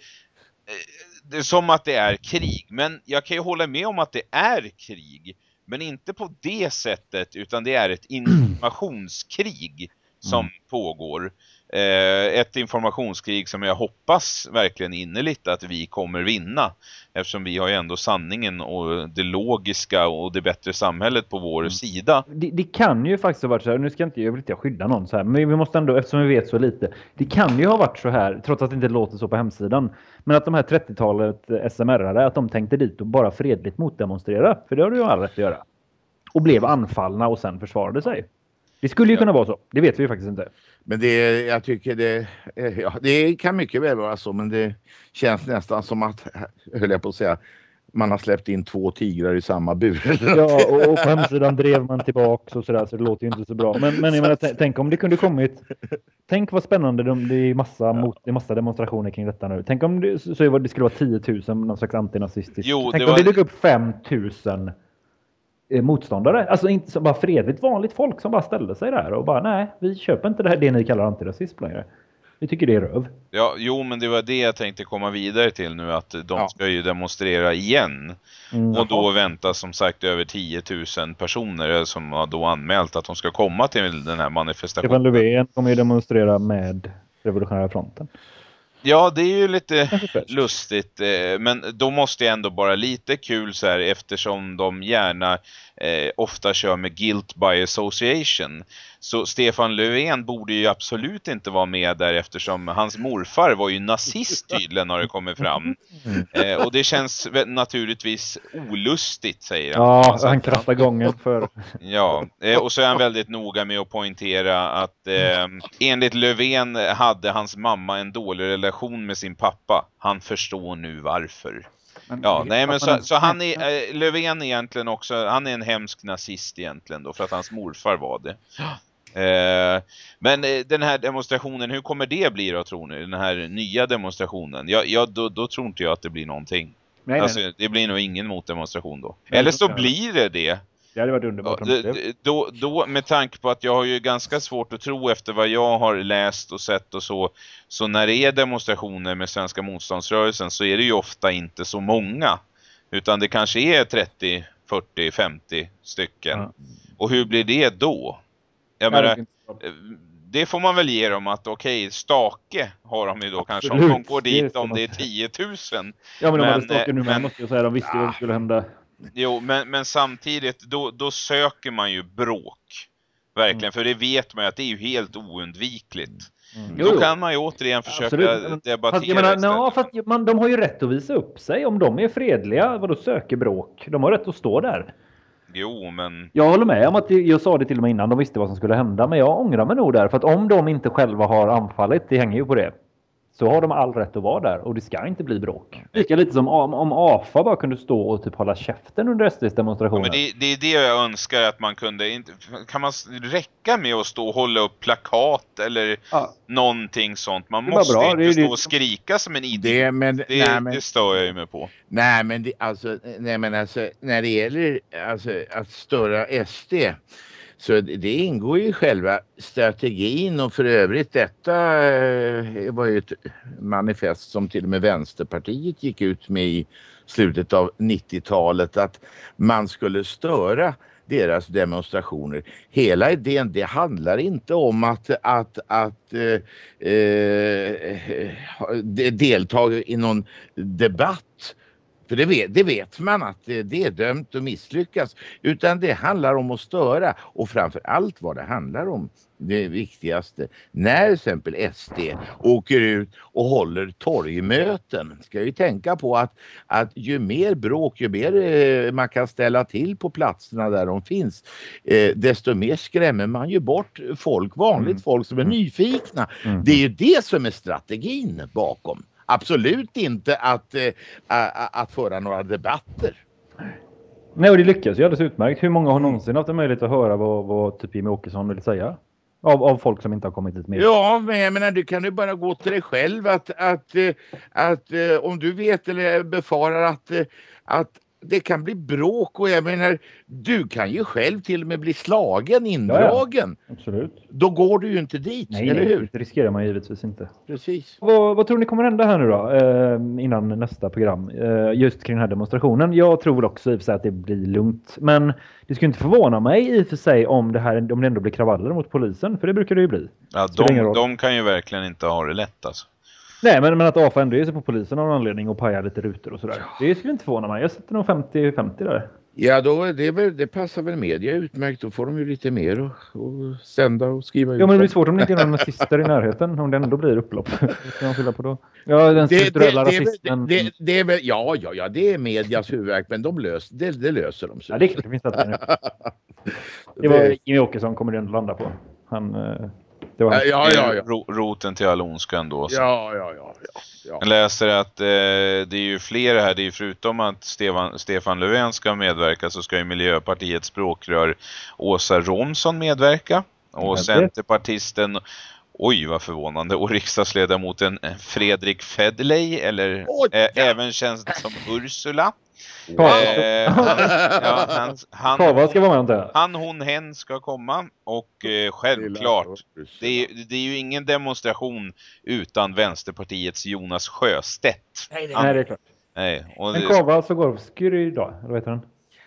S2: det är som att det är krig, men jag kan ju hålla med om att det är krig. Men inte på det sättet utan det är ett informationskrig som pågår. Eh, ett informationskrig som jag hoppas verkligen innerligt att vi kommer vinna. Eftersom vi har ju ändå sanningen och det logiska och det bättre samhället på vår sida.
S4: Det, det kan ju faktiskt ha varit så här, nu ska inte, jag vill inte skydda någon så här, men vi måste ändå, eftersom vi vet så lite. Det kan ju ha varit så här, trots att det inte låter så på hemsidan. Men att de här 30-talet SMR-are, att de tänkte dit och bara fredligt motdemonstrera. För det har du ju all rätt att göra. Och blev anfallna och sen försvarade sig. Det skulle ju
S2: Ja.
S4: kunna vara så. Det vet vi ju faktiskt inte.
S3: Men det, jag tycker det, eh, ja, det kan mycket väl vara så men det känns nästan som att, höll jag på att säga, man har släppt in två tigrar i samma bur.
S4: Ja, och, och på hemsidan drev man tillbaks och sådär, så det låter ju inte så bra. Men, men jag menar, tänk om det kunde kommit... Tänk vad spännande, de, det är massa, mot, det är massa demonstrationer kring detta nu. Tänk om det, så, det skulle vara 10 000, någon slags antinazistisk.
S2: Jo,
S4: Tänk
S2: det
S4: om
S2: var-
S4: det dök upp 5 000 eh, motståndare. Alltså inte som bara fredligt vanligt folk som bara ställde sig där och bara nej, vi köper inte det här det ni kallar antirasism längre. Vi tycker det är röv.
S2: Ja, jo men det var det jag tänkte komma vidare till nu att de
S3: Ja.
S2: ska ju demonstrera igen.
S4: Mm.
S2: Och då väntas som sagt över 10 000 personer som har då anmält att de ska komma till den här
S4: Stefan
S2: manifestationen.
S4: Löfven kommer ju demonstrera med Revolutionära fronten.
S2: Ja, det är ju lite lustigt. eh, Men då måste jag ändå bara lite kul så här eftersom de gärna eh, ofta kör med guilt by association. Så Stefan Löfven borde ju absolut inte vara med där eftersom hans morfar var ju nazist tydligen har det kommit fram.
S4: Mm.
S2: Eh, och det känns naturligtvis olustigt säger han.
S4: Ja,
S2: Så
S4: han
S2: att-
S4: krattar gången för...
S2: Ja, eh, och så är han väldigt noga med att poängtera att eh, enligt Löfven hade hans mamma en dålig relation med sin pappa. Han förstår nu varför. Ja, nej men så, så han är, eh, Löfven egentligen också, han är en hemsk nazist egentligen då för att hans morfar var det. Eh, men eh, den här demonstrationen, hur kommer det bli då tror ni? Den här nya demonstrationen? Ja, ja då, då tror inte jag att det blir någonting.
S4: Nej,
S2: Alltså,
S4: nej,
S2: det blir nog ingen motdemonstration då.
S4: Nej,
S2: Eller
S4: så
S2: blir det det.
S4: det hade varit underbart
S2: Ja,
S4: det
S2: då, då, med tanke på att jag har ju ganska svårt att tro efter vad jag har läst och sett och så. Så när det är demonstrationer med Svenska motståndsrörelsen så är det ju ofta inte så många. Utan det kanske är 30, 40, 50 stycken.
S4: Ja.
S2: Och hur blir det då? Jag menar,
S4: det
S2: eh, det får man väl ge dem att okej, stake har de ju då kanske om
S4: Absolut,
S2: de går dit om det är
S4: säga.
S2: 10 000.
S4: Ja, men de
S2: men,
S4: hade stalker nu
S2: eh, men-
S4: måste jag säga. De visste ju vad som skulle hända.
S2: Jo, men, men samtidigt, då, då söker man ju bråk. Verkligen, för det vet man ju att det är ju helt oundvikligt.
S4: Mm.
S2: Då kan man ju återigen försöka
S4: Absolut,
S2: debattera
S4: Fast, jag menar, ja, fast man, de har ju rätt att visa upp sig. Om de är fredliga, vadå söker bråk? De har rätt att stå där.
S2: Jo, men
S4: Jag håller med om att jag sa det till och med innan de visste vad som skulle hända. Men jag ångrar mig nog där. För att om de inte själva har anfallit, det hänger ju på det så har de all rätt att vara där och det ska inte bli bråk. Lika lite som om, om AFA bara kunde stå och typ hålla käften under SDs
S2: Ja,
S4: demonstrationer.
S2: men det, det är det jag önskar att man kunde inte, kan man räcka med att stå och hålla upp plakat eller
S4: Ja.
S2: någonting sånt? Man måste
S4: bra,
S2: inte
S4: det
S2: stå
S4: det-
S2: och skrika som en idiot.
S3: Det, men,
S2: Det,
S3: nej, men,
S2: det stör jag ju mig på.
S3: nej, men det, alltså, nej, men alltså, när det gäller alltså, att störa SD så det, ingår ju i själva strategin och för övrigt detta eh, var ju ett manifest som till och med Vänsterpartiet gick ut med i slutet av 90-talet att man skulle störa deras demonstrationer. Hela idén, det handlar inte om att, att, att eh, eh, delta i någon debatt. För det vet, det vet man att det, är dömt att misslyckas. Utan det handlar om att störa och framför allt vad det handlar om, det viktigaste. När till exempel SD åker ut och håller torgmöten ska ju tänka på att, att ju mer bråk, ju mer eh, man kan ställa till på platserna där de finns, eh, desto mer skrämmer man ju bort folk, vanligt
S4: Mm.
S3: folk som är
S4: Mm.
S3: nyfikna.
S4: Mm.
S3: Det är ju det som är strategin bakom. Absolut inte att, eh, att föra några debatter.
S4: Nej, och det lyckas ju alldeles utmärkt. Hur många har någonsin haft en möjlighet att höra vad, vad typ Jimmie Åkesson vill säga? Av, av folk som inte har kommit dit med.
S3: Ja, men jag menar, du kan ju bara gå till dig själv att, att, eh, att eh, om du vet eller befarar att, att det kan bli bråk och jag menar, du kan ju själv till och med bli slagen, indragen.
S4: Absolut.
S3: Då går du ju inte dit,
S4: Nej,
S3: eller hur?
S4: det riskerar man givetvis inte.
S3: Precis.
S4: Vad, vad tror ni kommer hända här nu då? Eh, innan nästa program. Eh, just kring den här demonstrationen. Jag tror också i och för sig att det blir lugnt. Men det skulle inte förvåna mig i och för sig om det, här, om det ändå blir kravaller mot polisen. För det brukar det ju bli.
S2: Ja, de, de kan ju verkligen inte ha det lätt alltså.
S4: Nej, men, men att AFA ändå ger sig på polisen av någon anledning och pajar lite rutor och sådär. Det skulle inte förvåna mig. Jag sätter nog 50-50 där.
S3: Ja, då, det, väl, det passar väl media utmärkt. Då får de ju lite mer att och sända och skriva ut.
S4: Ja, men det blir svårt om det inte är några nazister i närheten. Om det ändå blir upplopp. Man skylla på då? Ja, den
S3: det, det,
S4: strukturella
S3: det, är
S4: rasismen.
S3: det, det är väl, ja, ja, ja, det är medias huvudvärk, men de lös, det, det löser de.
S4: Ja, det är klart det finns. Det var Jimmie Åkesson kommer det ändå landa på. Han... eh, Det var
S3: Ja, ja, ja.
S2: roten till all ondska ändå. så.
S3: Ja, ja, ja. ja, ja.
S2: Jag läser att eh, det är ju flera här, det är ju förutom att Stefan, Stefan Löfven ska medverka så ska ju Miljöpartiets språkrör Åsa Romson medverka. Och Centerpartisten, oj vad förvånande, och riksdagsledamoten Fredrik Federley, eller
S3: Oj,
S2: eh,
S3: ja.
S2: även känns som Ursula. Eh, ja, han, han,
S4: Kava ska vara med
S2: han, hon, hen ska komma och eh, självklart det är, det är ju ingen demonstration utan Vänsterpartiets Jonas Sjöstedt.
S3: Nej, nej,
S4: Nej, det är klart.
S2: Nej, och
S4: Men
S2: det,
S4: Kava Zagorski idag, eller heter han?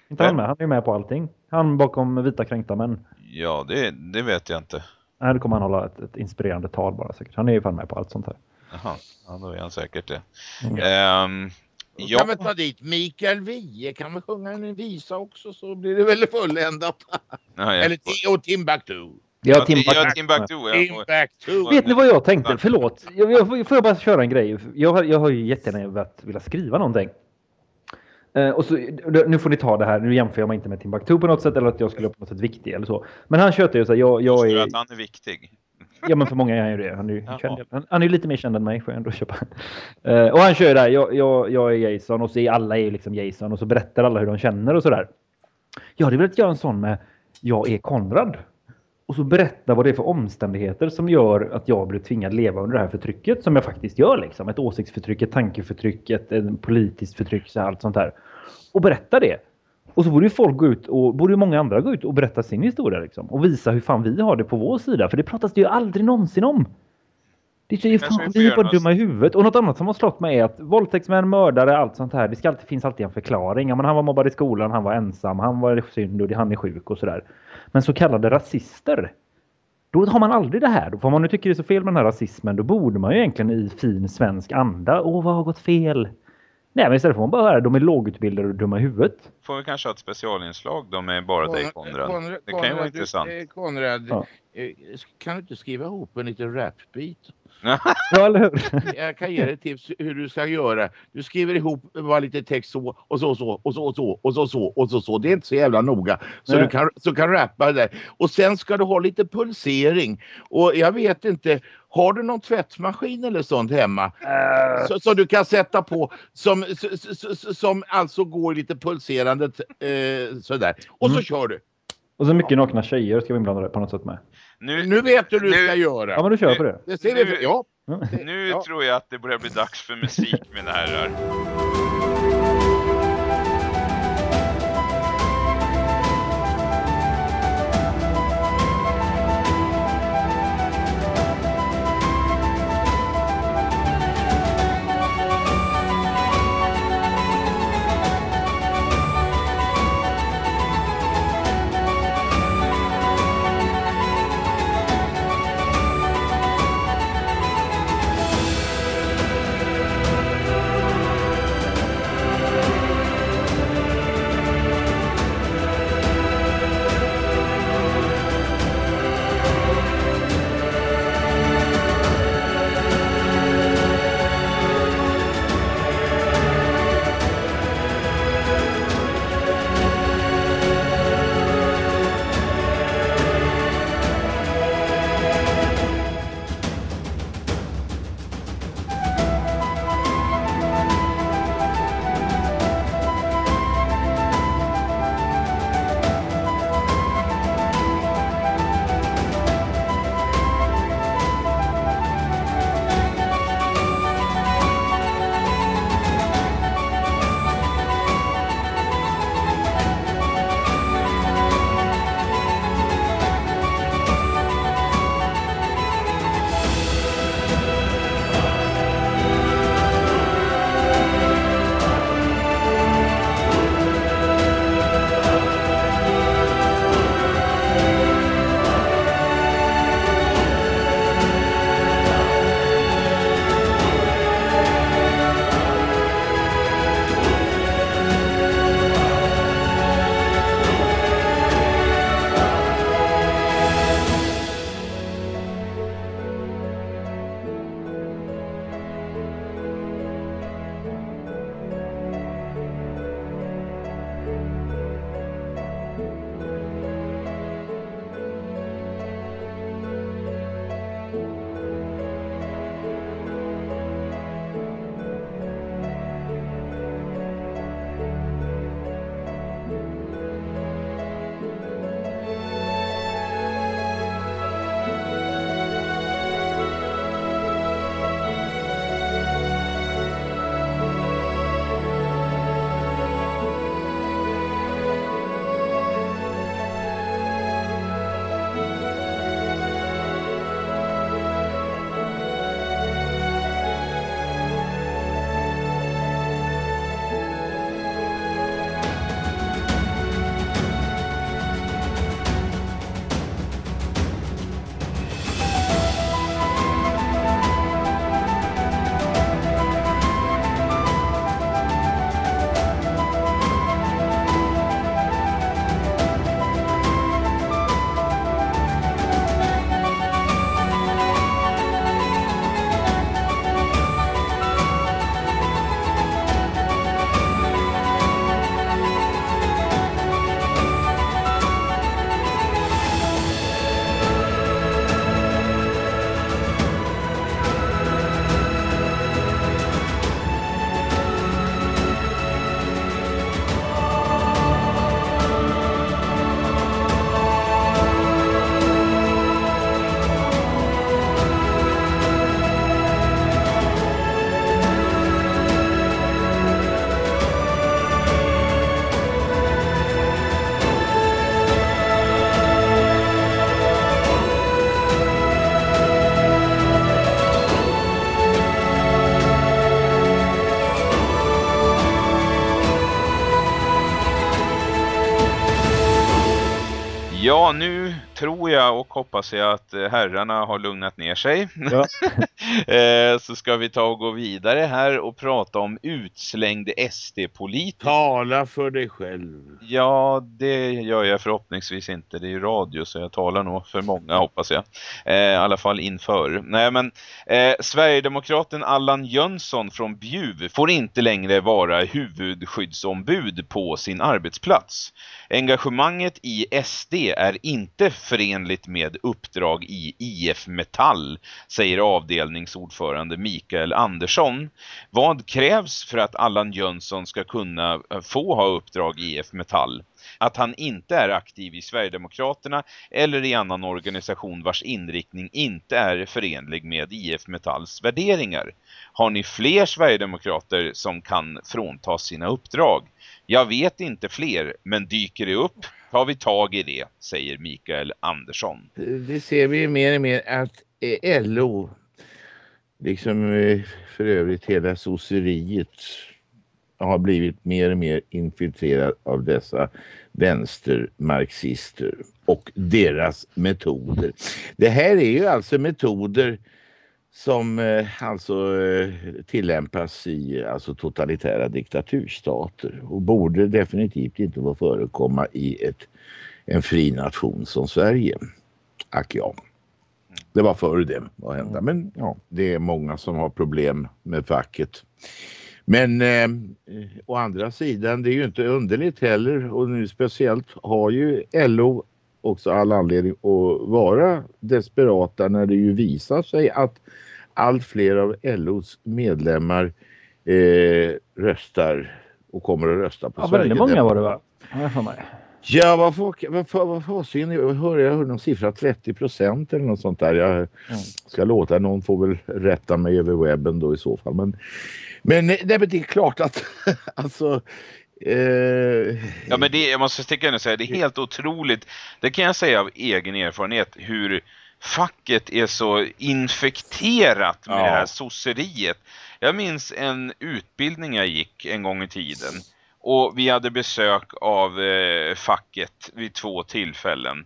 S4: Inte han
S2: Vem?
S4: med? Han är ju med på allting. Han bakom Vita kränkta män.
S2: ja, det, det vet jag inte.
S4: Nej, då kommer han hålla ett, ett inspirerande tal bara säkert. Han är ju fan med på allt sånt här.
S2: Jaha, ja, då är han säkert det.
S4: Mm.
S2: Ehm, ja,
S3: kan vi ta dit Mikael Wiehe, kan vi sjunga en visa också så blir det väl fulländat.
S2: ja.
S3: Eller och Timbuktu.
S2: Ja,
S4: Tim
S2: ja,
S4: Buck-
S2: Timbuktu. Ja.
S3: Timbuktu.
S4: Vet ni vad jag tänkte? Förlåt. Jag, jag, får jag bara köra en grej? Jag, har- jag har ju jättegärna velat, velat skriva någonting. Eh, och så, nu får ni ta det här. Nu jämför jag mig inte med Timbuktu på något sätt eller att jag skulle vara på något sätt viktig eller så. Men han tjötar ju så här, jag, jag är...
S2: att han är viktig?
S4: Ja men för många är han ju det. Han är ju känd, han, han är lite mer känd än mig får jag ändå köpa. Eh, och han kör där, jag, jag, jag är Jason och så är alla är ju liksom Jason och så berättar alla hur de känner och sådär. Jag hade velat göra en sån med jag är Konrad. Och så berätta vad det är för omständigheter som gör att jag blir tvingad leva under det här förtrycket som jag faktiskt gör. Liksom. Ett åsiktsförtryck, ett tankeförtryck, ett, ett politiskt förtryck, så här, allt sånt där. Och berätta det. Och så borde ju folk gå ut och borde ju många andra gå ut och berätta sin historia liksom. Och visa hur fan vi har det på vår sida. För det pratas det ju aldrig någonsin om. Det är ju fan,
S2: vi
S4: är bara dumma i huvudet. Och något annat som har slått mig är att våldtäktsmän, mördare, allt sånt här. Det ska alltid, finns alltid en förklaring. Ja, men han var mobbad i skolan, han var ensam, han var synd och han är sjuk och sådär. Men så kallade rasister. Då har man aldrig det här. För om man nu tycker det är så fel med den här rasismen, då borde man ju egentligen i fin svensk anda. Åh, vad har gått fel? Nej, men istället får man bara höra de är lågutbildade och dumma i huvudet.
S2: Får vi kanske ha ett specialinslag då med bara dig Konrad? Det kan ju vara intressant.
S3: eh, Konrad,
S4: Ja.
S3: eh, kan du inte skriva ihop en liten rapbeat
S4: Ja, eller hur?
S3: Jag kan ge dig tips hur du ska göra. Du skriver ihop bara lite text så och så och så och så och så och så, så och så, så. Det är inte så jävla noga. Så
S4: Nej.
S3: du kan, så kan rappa där. Och sen ska du ha lite pulsering. Och jag vet inte, har du någon tvättmaskin eller sånt hemma?
S4: Eh,
S3: Så, så du kan sätta på som, s- s- s- som alltså går lite pulserande eh, sådär. Och så
S4: Mm.
S3: kör du.
S4: och så mycket nakna tjejer ska vi inblanda på något sätt med.
S2: Nu,
S3: Nu vet du hur du ska göra.
S4: Ja, men du kör på det.
S3: Det ser vi.
S2: Nu-
S3: Ja.
S4: Ja.
S2: nu
S3: Ja.
S2: tror jag att det börjar bli dags för musik mina herrar. Ja, nu tror jag och hoppas jag att eh, herrarna har lugnat ner sig.
S4: Ja.
S2: Eh, så ska vi ta och gå vidare här och prata om utslängd SD-politiker.
S3: Tala för dig själv.
S2: Ja, det gör jag förhoppningsvis inte. Det är ju radio så jag talar nog för många hoppas jag. Eh, I alla fall inför. Nej men, eh, Sverigedemokraten Allan Jönsson från Bjuv får inte längre vara huvudskyddsombud på sin arbetsplats. Engagemanget i SD är inte förenligt med uppdrag i IF Metall, säger avdelningsordförande Mikael Andersson. Vad krävs för att Allan Jönsson ska kunna eh, få ha uppdrag i IF Metall? Att han inte är aktiv i Sverigedemokraterna eller i annan organisation vars inriktning inte är förenlig med IF Metalls värderingar. Har ni fler Sverigedemokrater som kan frånta sina uppdrag? Jag vet inte fler, men dyker det upp tar vi tag i det, säger Mikael Andersson.
S3: Det ser vi mer och mer att eh, LO, liksom eh, för övrigt hela sosseriet, har blivit mer och mer infiltrerad av dessa vänstermarxister och deras metoder. Det här är ju alltså metoder som eh, alltså eh, tillämpas i alltså totalitära diktaturstater och borde definitivt inte få förekomma i ett, en fri nation som Sverige. Ack ja. Det var förr det var hända. Men ja, det är många som har problem med facket. Men eh, å andra sidan, det är ju inte underligt heller och nu speciellt har ju LO också all anledning att vara desperata när det ju visar sig att allt fler av LOs medlemmar eh, röstar och kommer att rösta på
S4: Ja,
S3: Sverige.
S4: väldigt många var det va? Ja,
S3: vad syn? Jag hörde, jag hörde någon siffra 30 procent eller något sånt där. Jag ska låta någon får väl rätta mig över webben då i så fall. Men, men nej, men det är klart att alltså eh,
S2: Ja men det, jag måste sticka in och säga, det är helt otroligt. Det kan jag säga av egen erfarenhet hur facket är så infekterat med
S3: Ja.
S2: det här sosseriet. Jag minns en utbildning jag gick en gång i tiden. Och vi hade besök av eh, facket vid två tillfällen.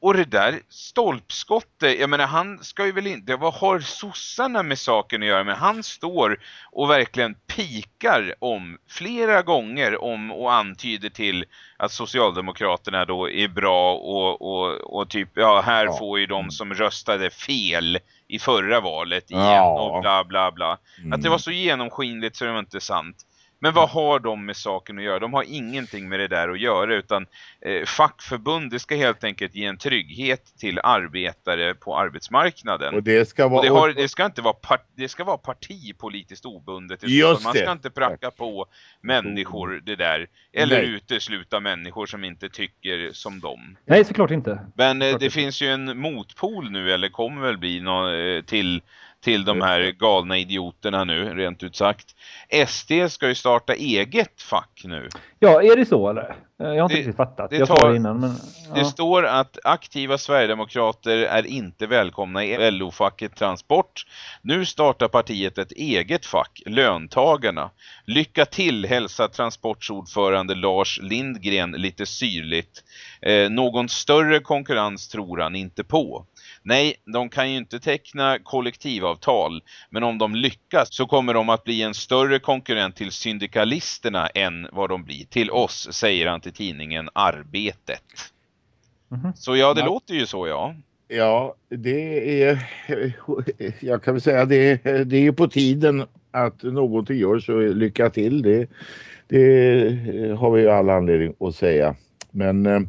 S2: Och det där stolpskottet, jag menar han ska ju väl inte, vad har sossarna med saken att göra men han står och verkligen pikar om flera gånger om och antyder till att Socialdemokraterna då är bra och, och, och typ, ja här
S3: Ja.
S2: får ju de som röstade fel i förra valet igen
S3: Ja.
S2: och bla bla bla. Att det var så genomskinligt så det var inte sant. Men vad har de med saken att göra? De har ingenting med det där att göra utan eh, fackförbund det ska helt enkelt ge en trygghet till arbetare på arbetsmarknaden.
S3: och det ska vara
S2: Och det, har, det, ska inte vara part, det ska vara partipolitiskt obundet.
S3: Just.
S2: Man
S3: det.
S2: ska inte pracka på människor det där. Eller
S3: Nej.
S2: utesluta människor som inte tycker som dem.
S4: Nej, såklart inte.
S2: Men eh, det
S4: det
S2: finns ju en motpol nu, eller kommer väl bli nå, eh, till, till de här galna idioterna nu, rent ut sagt. SD ska ju starta eget fack nu.
S4: Ja, är det så eller? Jag har inte
S2: Det-
S4: riktigt fattat.
S2: det tar-
S4: det innan men...
S2: Det
S4: Ja.
S2: står att aktiva Sverigedemokrater är inte välkomna i LO-facket Transport. Nu startar partiet ett eget fack, Löntagarna. Lycka till hälsar Transports ordförande Lars Lindgren lite syrligt. Eh, någon större konkurrens tror han inte på. Nej, de kan ju inte teckna kollektivavtal, men om de lyckas så kommer de att bli en större konkurrent till syndikalisterna än vad de blir till oss, säger han till tidningen Arbetet.
S4: Mhm.
S2: Så ja, det
S3: Ja.
S2: låter ju så, ja.
S3: Ja, det är, jag kan väl säga det, det är på tiden att någonting görs så lycka till. Det, det har vi ju alla anledning att säga. Men eh,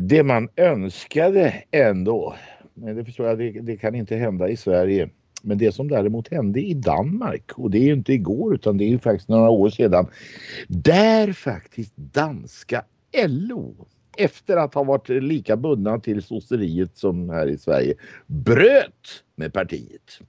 S3: det man önskade ändå, men det förstår jag, det, det kan inte hända i Sverige. Men det som däremot hände i Danmark, och det är ju inte igår utan det är ju faktiskt några år sedan, där faktiskt danska LO efter att ha varit lika bundna till sosseriet som här i Sverige bröt med partiet.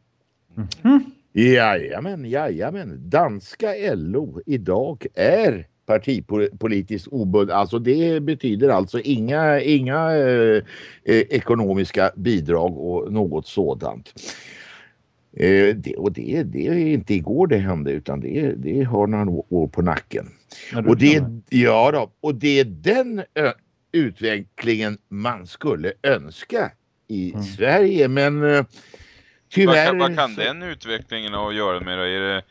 S4: Mhm.
S3: Jajamän, jajamän. Danska LO idag är partipolitiskt obundet. Alltså det betyder alltså inga, inga eh, eh, ekonomiska bidrag och något sådant. Eh, det, och det, det är inte igår det hände utan det, det har några år på nacken. Och det, ja då, och det är den ö- utvecklingen man skulle önska i
S4: Mm.
S3: Sverige. Men eh, tyvärr...
S2: Vad kan, vad kan
S3: så-
S2: den utvecklingen ha att göra med det? Är det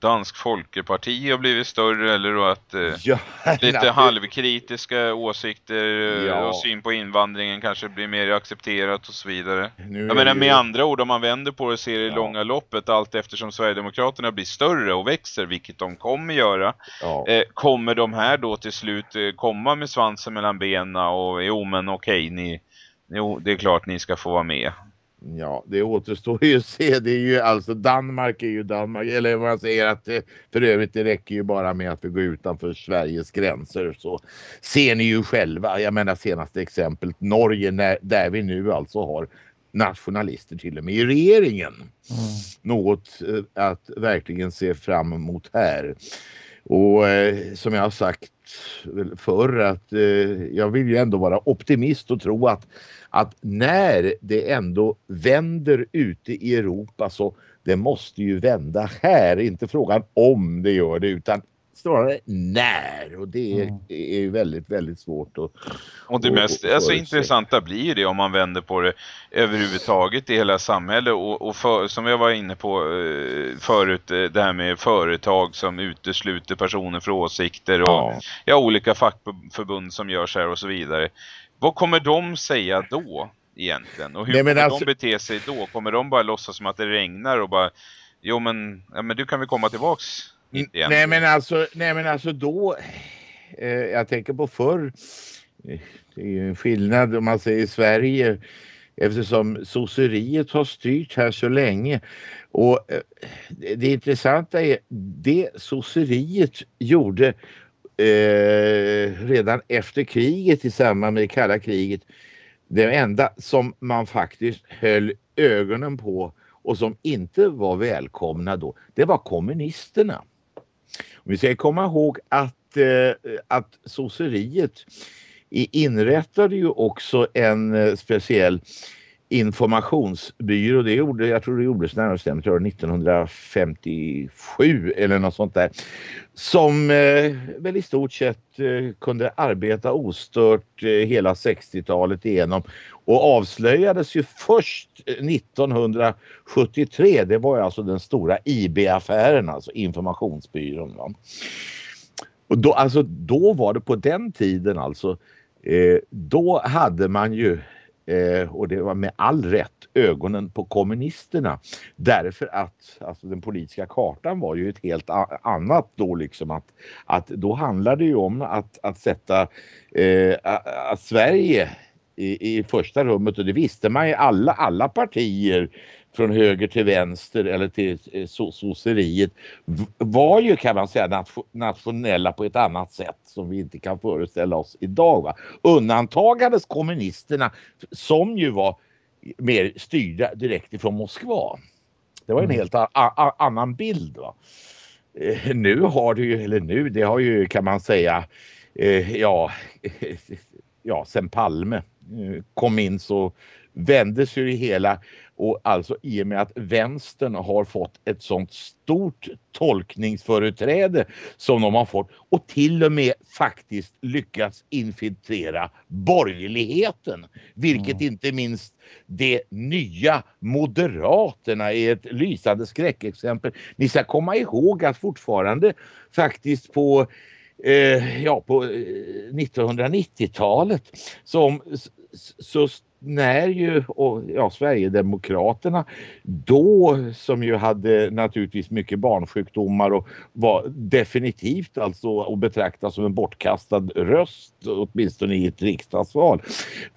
S2: Dansk Folkeparti har blivit större eller att eh,
S3: Ja,
S2: lite halvkritiska åsikter eh,
S3: Ja.
S2: och syn på invandringen kanske blir mer accepterat och så vidare?
S3: Nu
S2: Jag menar
S3: det
S2: med
S3: ju-
S2: andra ord, om man vänder på det och ser i
S3: Ja.
S2: långa loppet allt eftersom Sverigedemokraterna blir större och växer, vilket de kommer göra, eh, kommer de här då till slut eh, komma med svansen mellan benen och jo men okej, ni, jo det är klart ni ska få vara med.
S3: Ja, det återstår ju att se. Det är ju alltså Danmark är ju Danmark. Eller vad man säger att det, för övrigt det räcker ju bara med att vi går utanför Sveriges gränser så ser ni ju själva. Jag menar senaste exemplet Norge när, där vi nu alltså har nationalister till och med i regeringen. Något eh, att verkligen se fram emot här. Och eh, som jag har sagt förr att eh, jag vill ju ändå vara optimist och tro att, att när det ändå vänder ute i Europa så det måste ju vända här. Inte frågan om det gör det utan snarare när. Och det är,
S4: Mm.
S3: är ju väldigt, väldigt svårt att
S2: Och det
S3: Och-
S2: mest
S3: och
S2: alltså, intressanta blir ju det om man vänder på det överhuvudtaget i hela samhället och, och för, som jag var inne på eh, förut, eh, det här med företag som utesluter personer för åsikter och ja.
S3: ja.
S2: olika fackförbund som gör så här och så vidare. Vad kommer de säga då egentligen? Och hur
S3: Nej,
S2: kommer
S3: alltså-
S2: de bete sig då? Kommer de bara låtsas som att det regnar och bara Jo men, ja, men du kan väl komma tillbaks
S3: Nej men alltså, nej men alltså då, eh, jag tänker på förr, eh, det är ju en skillnad om man säger Sverige eftersom sosseriet har styrt här så länge. Och eh, det, det intressanta är det sosseriet gjorde eh, redan efter kriget i samband med det kalla kriget. Det enda som man faktiskt höll ögonen på och som inte var välkomna då, det var kommunisterna. Och vi ska komma ihåg att, eh, att sosseriet inrättade ju också en eh, speciell informationsbyrå. Det gjorde, jag tror det gjordes närmare bestämt 1957 eller något sånt där. Som eh, väl i stort sett eh, kunde arbeta ostört eh, hela 60-talet igenom och avslöjades ju först eh, 1973. Det var ju alltså den stora IB-affären, alltså informationsbyrån. Va? Och då, alltså, då var det på den tiden alltså, eh, då hade man ju, eh, och det var med all rätt, ögonen på kommunisterna. Därför att alltså, den politiska kartan var ju ett helt annat då liksom. Att, att då handlade det ju om att, att sätta eh, att Sverige i, i första rummet och det visste man ju alla, alla partier från höger till vänster eller till eh, so- sosseriet var ju kan man säga nation- nationella på ett annat sätt som vi inte kan föreställa oss idag. Va? Undantagades kommunisterna som ju var mer styrda direkt ifrån Moskva. Det var en
S4: Mm.
S3: helt annan bild. Va? Eh, Nu har det ju, eller nu, det har ju kan man säga, eh, ja, ja sen Palme eh, kom in så vändes ju det hela och alltså i och med att vänstern har fått ett sånt stort tolkningsföreträde som de har fått och till och med faktiskt lyckats infiltrera borgerligheten. Vilket inte minst det nya Moderaterna är ett lysande skräckexempel. Ni ska komma ihåg att fortfarande faktiskt på eh, ja, på eh, 1990-talet som s- s- så när ju och, ja, Sverigedemokraterna då som ju hade naturligtvis mycket barnsjukdomar och var definitivt alltså att betrakta som en bortkastad röst åtminstone i ett riksdagsval.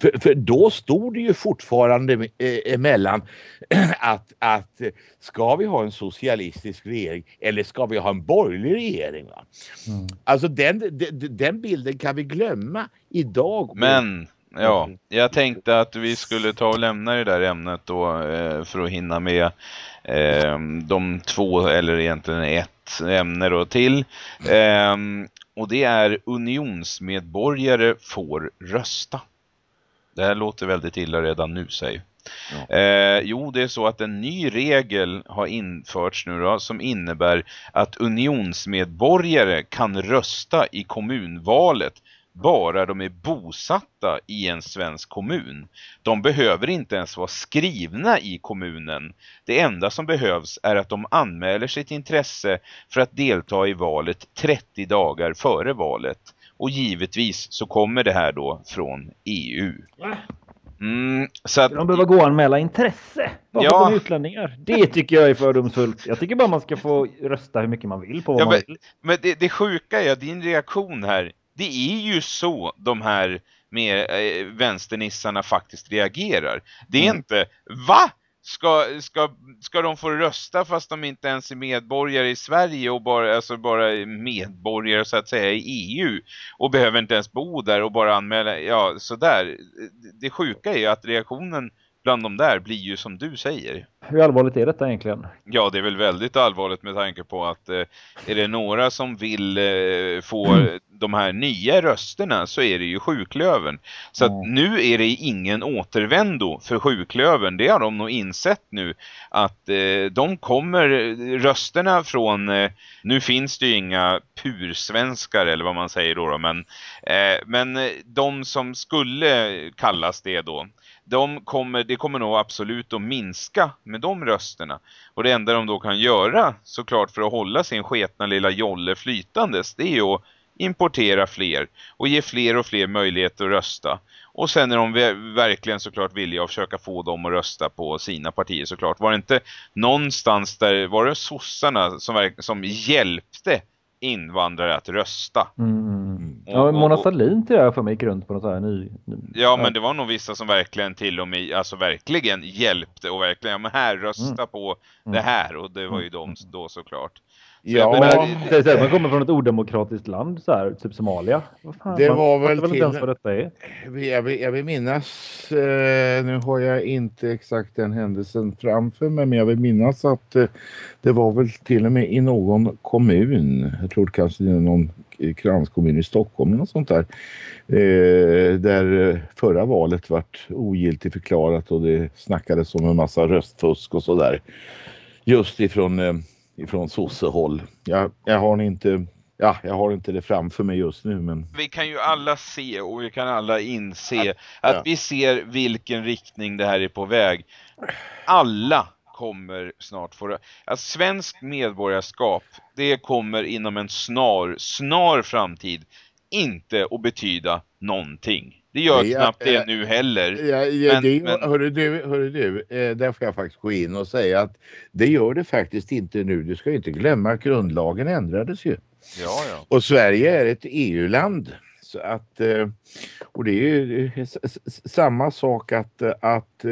S3: För, för då stod det ju fortfarande eh, emellan att, att ska vi ha en socialistisk regering eller ska vi ha en borgerlig regering? Va?
S4: Mm.
S3: Alltså den, den, den bilden kan vi glömma idag.
S2: Men, ja,
S3: Mm.
S2: jag tänkte att vi skulle ta och lämna det där ämnet då eh, för att hinna med eh, de två, eller egentligen ett ämne då till. Eh, och det är unionsmedborgare får rösta. Det här låter väldigt illa redan nu, säg.
S3: Ja.
S2: Eh, jo, det är så att en ny regel har införts nu då som innebär att unionsmedborgare kan rösta i kommunvalet bara de är bosatta i en svensk kommun. De behöver inte ens vara skrivna i kommunen. Det enda som behövs är att de anmäler sitt intresse för att delta i valet 30 dagar före valet. Och givetvis så kommer det här då från EU. Mm, så att,
S4: de behöver gå och anmäla intresse. Varför
S2: Ja.
S4: de utlänningar? Det tycker jag är fördomsfullt. Jag tycker bara man ska få rösta hur mycket man vill på vad
S2: Ja,
S4: man vill.
S2: Men det, det sjuka är att din reaktion här, det är ju så de här med eh, vänsternissarna faktiskt reagerar. Det är
S4: Mm.
S2: inte, va? Ska, ska, ska de få rösta fast de inte ens är medborgare i Sverige och bara, alltså bara medborgare så att säga i EU och behöver inte ens bo där och bara anmäla, ja sådär. Det sjuka är ju att reaktionen bland de där blir ju som du säger.
S4: Hur allvarligt är detta egentligen?
S2: Ja, det är väl väldigt allvarligt med tanke på att eh, är det några som vill eh, få de här nya rösterna så är det ju sjuklövern. Så att
S4: Mm.
S2: nu är det ingen återvändo för sjuklövern. Det har de nog insett nu att eh, de kommer, rösterna från, eh, nu finns det ju inga pursvenskar eller vad man säger då, då men, eh, men eh, de som skulle kallas det då, de kommer, det kommer nog absolut att minska med de rösterna. Och det enda de då kan göra såklart för att hålla sin sketna lilla jolle flytandes det är ju att importera fler och ge fler och fler möjligheter att rösta. Och sen är de verkligen såklart villiga att försöka få dem att rösta på sina partier såklart. Var det inte någonstans där, var det sossarna som, som hjälpte invandrare att rösta?
S4: Mm.
S2: Och-
S4: Ja, Mona Sahlin tror jag för mig gick runt på något så här ny... ny
S2: Ja, men det var nog vissa som verkligen till och med, alltså verkligen hjälpte och verkligen, ja men här, rösta
S4: Mm.
S2: på
S4: Mm.
S2: det här och det var ju de då såklart.
S3: Ja,
S2: men-
S4: Men, det man kommer från ett odemokratiskt land, så här, typ Somalia. Fan,
S3: Det
S4: man
S3: var
S4: fattar
S3: väl
S4: inte
S3: till-
S4: ens vad detta är.
S3: Jag vill, jag vill minnas, eh, nu har jag inte exakt den händelsen framför mig, men jag vill minnas att eh, det var väl till och med i någon kommun, jag tror kanske det är någon kranskommun i Stockholm eller sånt där, eh, där eh, förra valet vart ogiltigt förklarat och det snackades om en massa röstfusk och sådär. Just ifrån, eh, ifrån sossehåll. Jag, jag har inte Ja, jag har inte det framför mig just nu men
S2: Vi kan ju alla se och vi kan alla inse att
S3: Ja.
S2: vi ser vilken riktning det här är på väg. Alla kommer snart få... Alltså, svensk medborgarskap, det kommer inom en snar, snar framtid inte att betyda någonting. Det gör
S3: Nej,
S2: knappt det nu heller.
S3: Ja, ja,
S2: Men-
S3: det,
S2: men-
S3: Hörru du, hörru du eh, där får jag faktiskt gå in och säga att det gör det faktiskt inte nu. Du ska inte glömma att grundlagen ändrades ju.
S2: Ja, ja.
S3: Och Sverige är ett EU-land. Så att, eh, och det är ju eh, samma sak att, att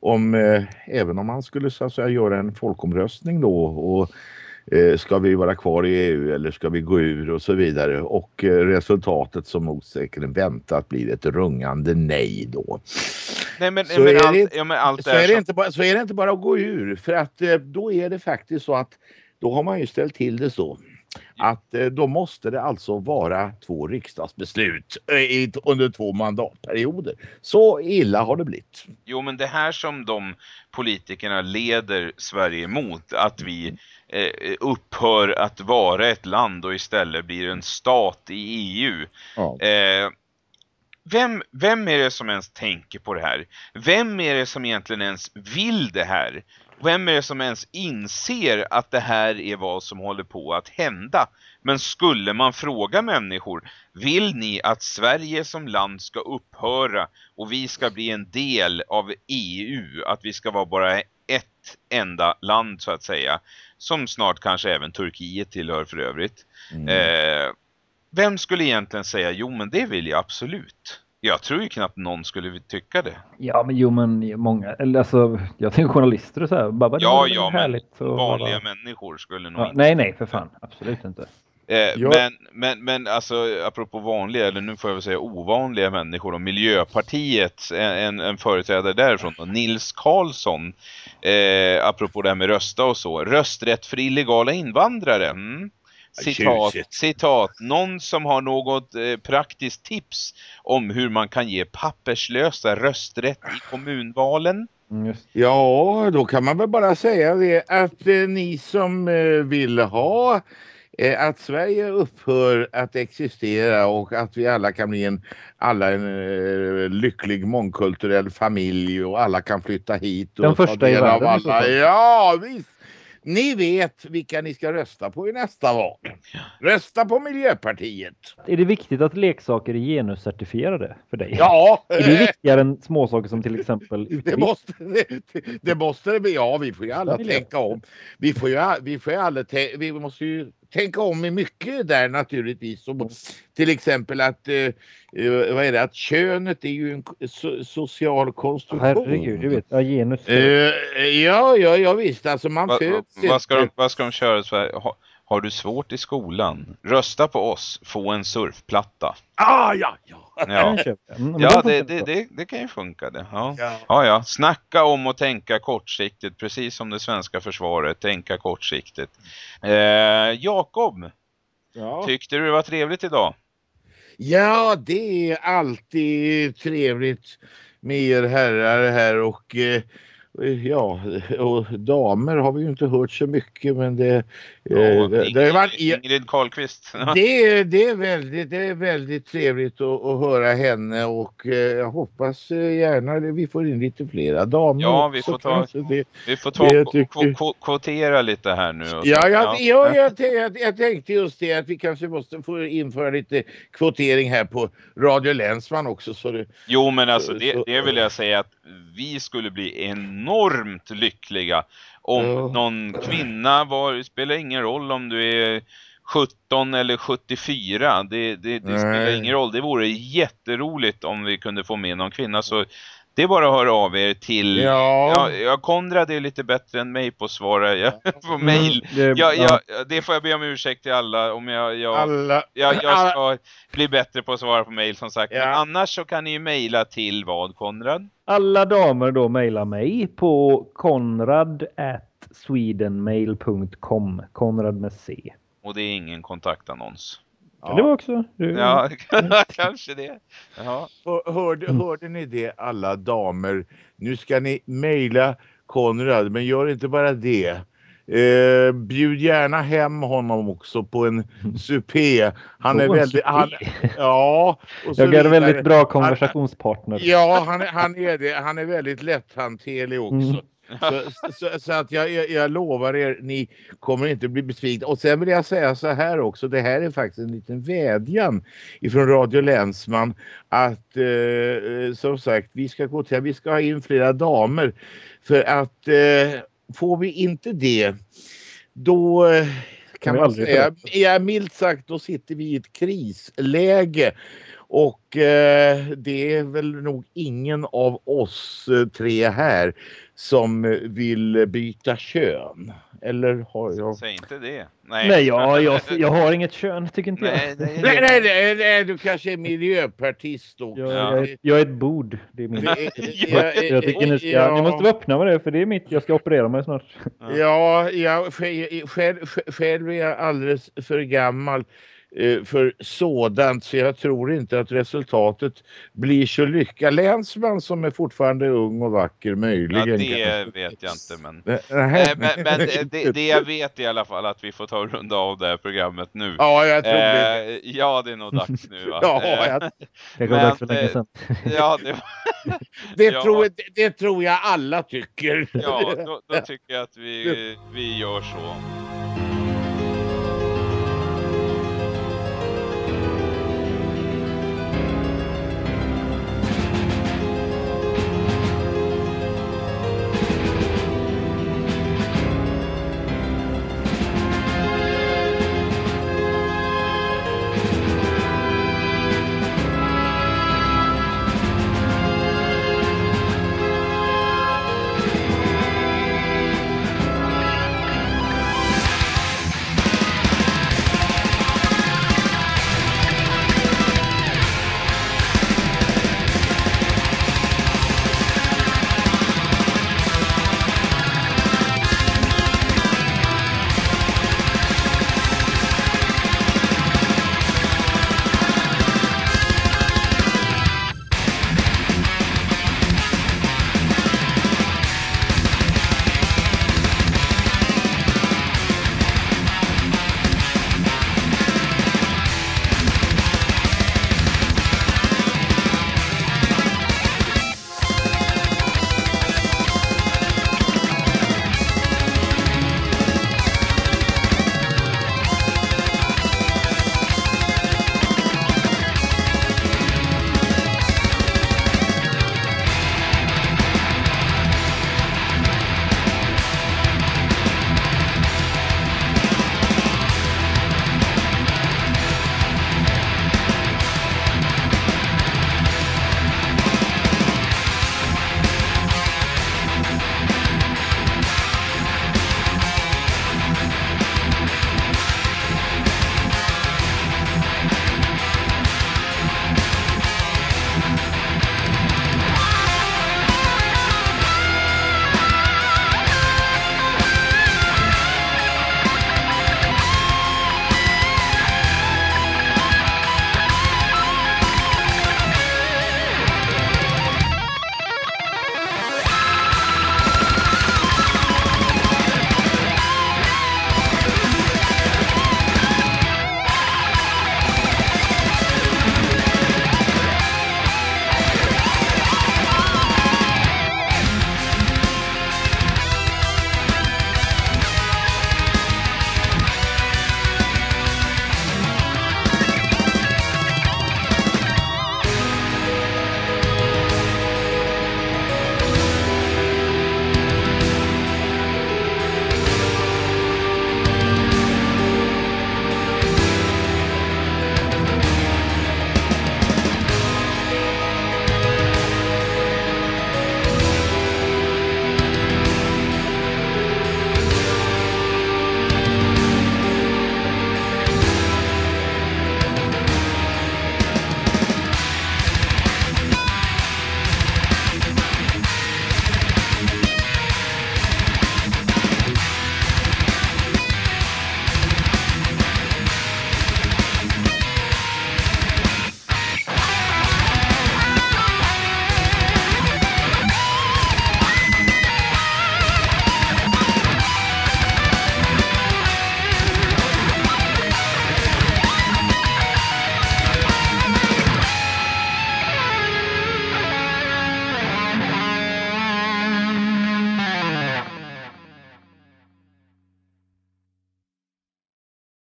S3: om, även om man skulle så att säga göra en folkomröstning då och ska vi vara kvar i EU eller ska vi gå ur och så vidare och eh, resultatet som osäkert väntat blir ett rungande nej då.
S2: Nej, men,
S3: Så
S2: men,
S3: är
S2: allt,
S3: det-
S2: ja, men allt
S3: Så är, det inte bara, så är det inte bara att gå ur för att eh, då är det faktiskt så att då har man ju ställt till det så att eh, då måste det alltså vara två riksdagsbeslut eh, under två mandatperioder. Så illa har det blivit.
S2: Jo, men det här som de politikerna leder Sverige mot, att vi eh, upphör att vara ett land och istället blir en stat i EU.
S3: Ja.
S2: Eh, vem, vem är det som ens tänker på det här? Vem är det som egentligen ens vill det här? Vem är det som ens inser att det här är vad som håller på att hända? Men skulle man fråga människor, vill ni att Sverige som land ska upphöra och vi ska bli en del av EU, att vi ska vara bara ett enda land så att säga, som snart kanske även Turkiet tillhör för övrigt.
S3: Mm.
S2: Eh, vem skulle egentligen säga, jo men det vill jag absolut. Jag tror ju knappt någon skulle tycka det.
S4: Ja, men jo, men många, eller alltså, jag tänker journalister och så här. Bara,
S2: Ja,
S4: det är
S2: ja, men
S4: härligt och
S2: vanliga
S4: bara-
S2: människor skulle nog
S4: Ja, nej, nej, för fan. Absolut inte.
S2: Eh,
S3: Ja.
S2: men, men, men alltså apropå vanliga, eller nu får jag väl säga ovanliga människor och Miljöpartiet, en, en, företrädare därifrån, då, Nils Karlsson, eh, apropå det här med rösta och så, rösträtt för illegala invandrare. Mm. Citat, citat, någon som har något eh, praktiskt tips om hur man kan ge papperslösa rösträtt i kommunvalen?
S4: Mm, just.
S3: Ja, då kan man väl bara säga det att eh, ni som eh, vill ha att Sverige upphör att existera och att vi alla kan bli en, alla en uh, lycklig mångkulturell familj och alla kan flytta hit. Och
S4: Den första i världen.
S3: Alla. Ja, visst. Ni vet vilka ni ska rösta på i nästa val. Rösta på Miljöpartiet.
S4: Är det viktigt att leksaker är genuscertifierade för dig?
S3: Ja.
S4: Är det viktigare än småsaker som till exempel
S3: det måste det, det måste det bli. Ja, vi får ju alla tänka om. Vi får ju, vi får ju alla, vi måste ju tänka om i mycket där naturligtvis. Som, till exempel att, eh, vad är det, att könet är ju en so social konstruktion.
S4: Herregud, du vet. Ja, genus.
S3: Eh, ja, ja, ja visst. Alltså man
S2: Va,
S3: föds
S2: vad, ska de, vad ska de köra så här? Ha, har du svårt i skolan? Rösta på oss. Få en surfplatta.
S3: Ah, ja, ja.
S2: Ja,
S4: Mm,
S2: ja det, det, det, det kan ju funka det. Ja.
S3: Ja.
S2: Ja, ja. Snacka om att tänka kortsiktigt, precis som det svenska försvaret. Tänka kortsiktigt. Eh, Jakob,
S3: Ja.
S2: tyckte du det var trevligt idag?
S3: ja, det är alltid trevligt med er herrar här och eh, ja, och damer har vi ju inte hört så mycket men det, eh,
S2: Ja,
S3: det, det,
S2: Ingrid,
S3: var, ja,
S2: Ingrid Carlqvist.
S3: det, är, det, är väldigt, det är väldigt trevligt att, att höra henne och eh, jag hoppas eh, gärna att vi får in lite flera damer
S2: Ja, vi får ta-.
S3: Det,
S2: Vi får ta
S3: Jag
S2: och
S3: tycker-
S2: kvo- kvo- kvotera lite här nu. och så.
S3: Ja, ja, ja. jag, jag, jag tänkte just det att vi kanske måste få införa lite kvotering här på Radio Länsman också. Så det,
S2: Jo, men alltså
S3: Så-
S2: det, det vill jag säga att vi skulle bli enormt lyckliga. Om någon kvinna var, det spelar ingen roll om du är 17 eller 74, det, det, det spelar ingen roll. Det vore jätteroligt om vi kunde få med någon kvinna. Så det är bara att höra av er till
S3: ja,
S2: Ja, ja, Konrad är lite bättre än mig på att svara ja, på mail.
S4: Det-
S2: Ja, ja, det får jag be om ursäkt till alla om jag, jag,
S3: alla,
S2: jag, jag
S3: alla,
S2: ska bli bättre på att svara på mail som sagt. Men
S3: Ja.
S2: annars så kan ni ju mejla till vad Konrad?
S4: Alla damer då mejlar mig på konrad at swedenmail.com. Konrad med C.
S2: Och det är ingen kontaktannons.
S4: Ja. Det var också. Du,
S2: Ja, kanske det. Ja.
S3: Hör- Hörde, hörde ni det alla damer? Nu ska ni mejla Konrad men gör inte bara det. Eh, bjud gärna hem honom också på en supé. Han är väldigt... Han, ja. Och så
S4: Jag är en väldigt bra konversationspartner.
S3: Ja, han är, han är det. Han är väldigt lätthanterlig också.
S4: Mm.
S3: Så, så, så att jag, jag, jag lovar er, ni kommer inte bli besvikna. Och sen vill jag säga så här också, det här är faktiskt en liten vädjan ifrån Radio Länsman att eh, som sagt, vi ska gå till, vi ska ha in flera damer. För att eh, får vi inte det, då eh, kan man säga, ja, milt sagt, då sitter vi i ett krisläge. Och eh, det är väl nog ingen av oss eh, tre här som vill byta kön. Eller har jag?
S2: Säg inte det. Nej,
S4: Nej, jag, jag, jag har inget kön tycker inte
S2: nej,
S4: jag.
S2: nej,
S3: Nej, nej, nej, nej, du kanske är miljöpartist också.
S4: Jag,
S2: Ja.
S4: jag, är, jag är ett bord. Det är min. Jag, jag tycker ni, ska,
S3: ja.
S4: ni måste vara öppna med det för det är mitt. Jag ska operera mig snart.
S3: Ja, jag, själv, själv, är jag alldeles för gammal för sådant så jag tror inte att resultatet blir så lyckat. Länsman som är fortfarande ung och vacker
S2: Ja,
S3: möjligen.
S2: det
S3: kanske.
S2: vet jag inte men...
S3: Nej,
S2: Nej, men, men det, det jag vet i alla fall att vi får ta och runda av det här programmet nu.
S3: Ja, jag tror det.
S2: Eh, ja, det är nog dags nu va?
S3: Ja,
S2: Eh,
S3: jag,
S4: Det går
S2: Men,
S4: dags för länge
S2: eh,
S4: sedan.
S2: ja, det,
S3: det,
S2: Ja.
S3: tror, det, det tror jag alla tycker.
S2: ja då, då tycker jag att vi, vi gör så.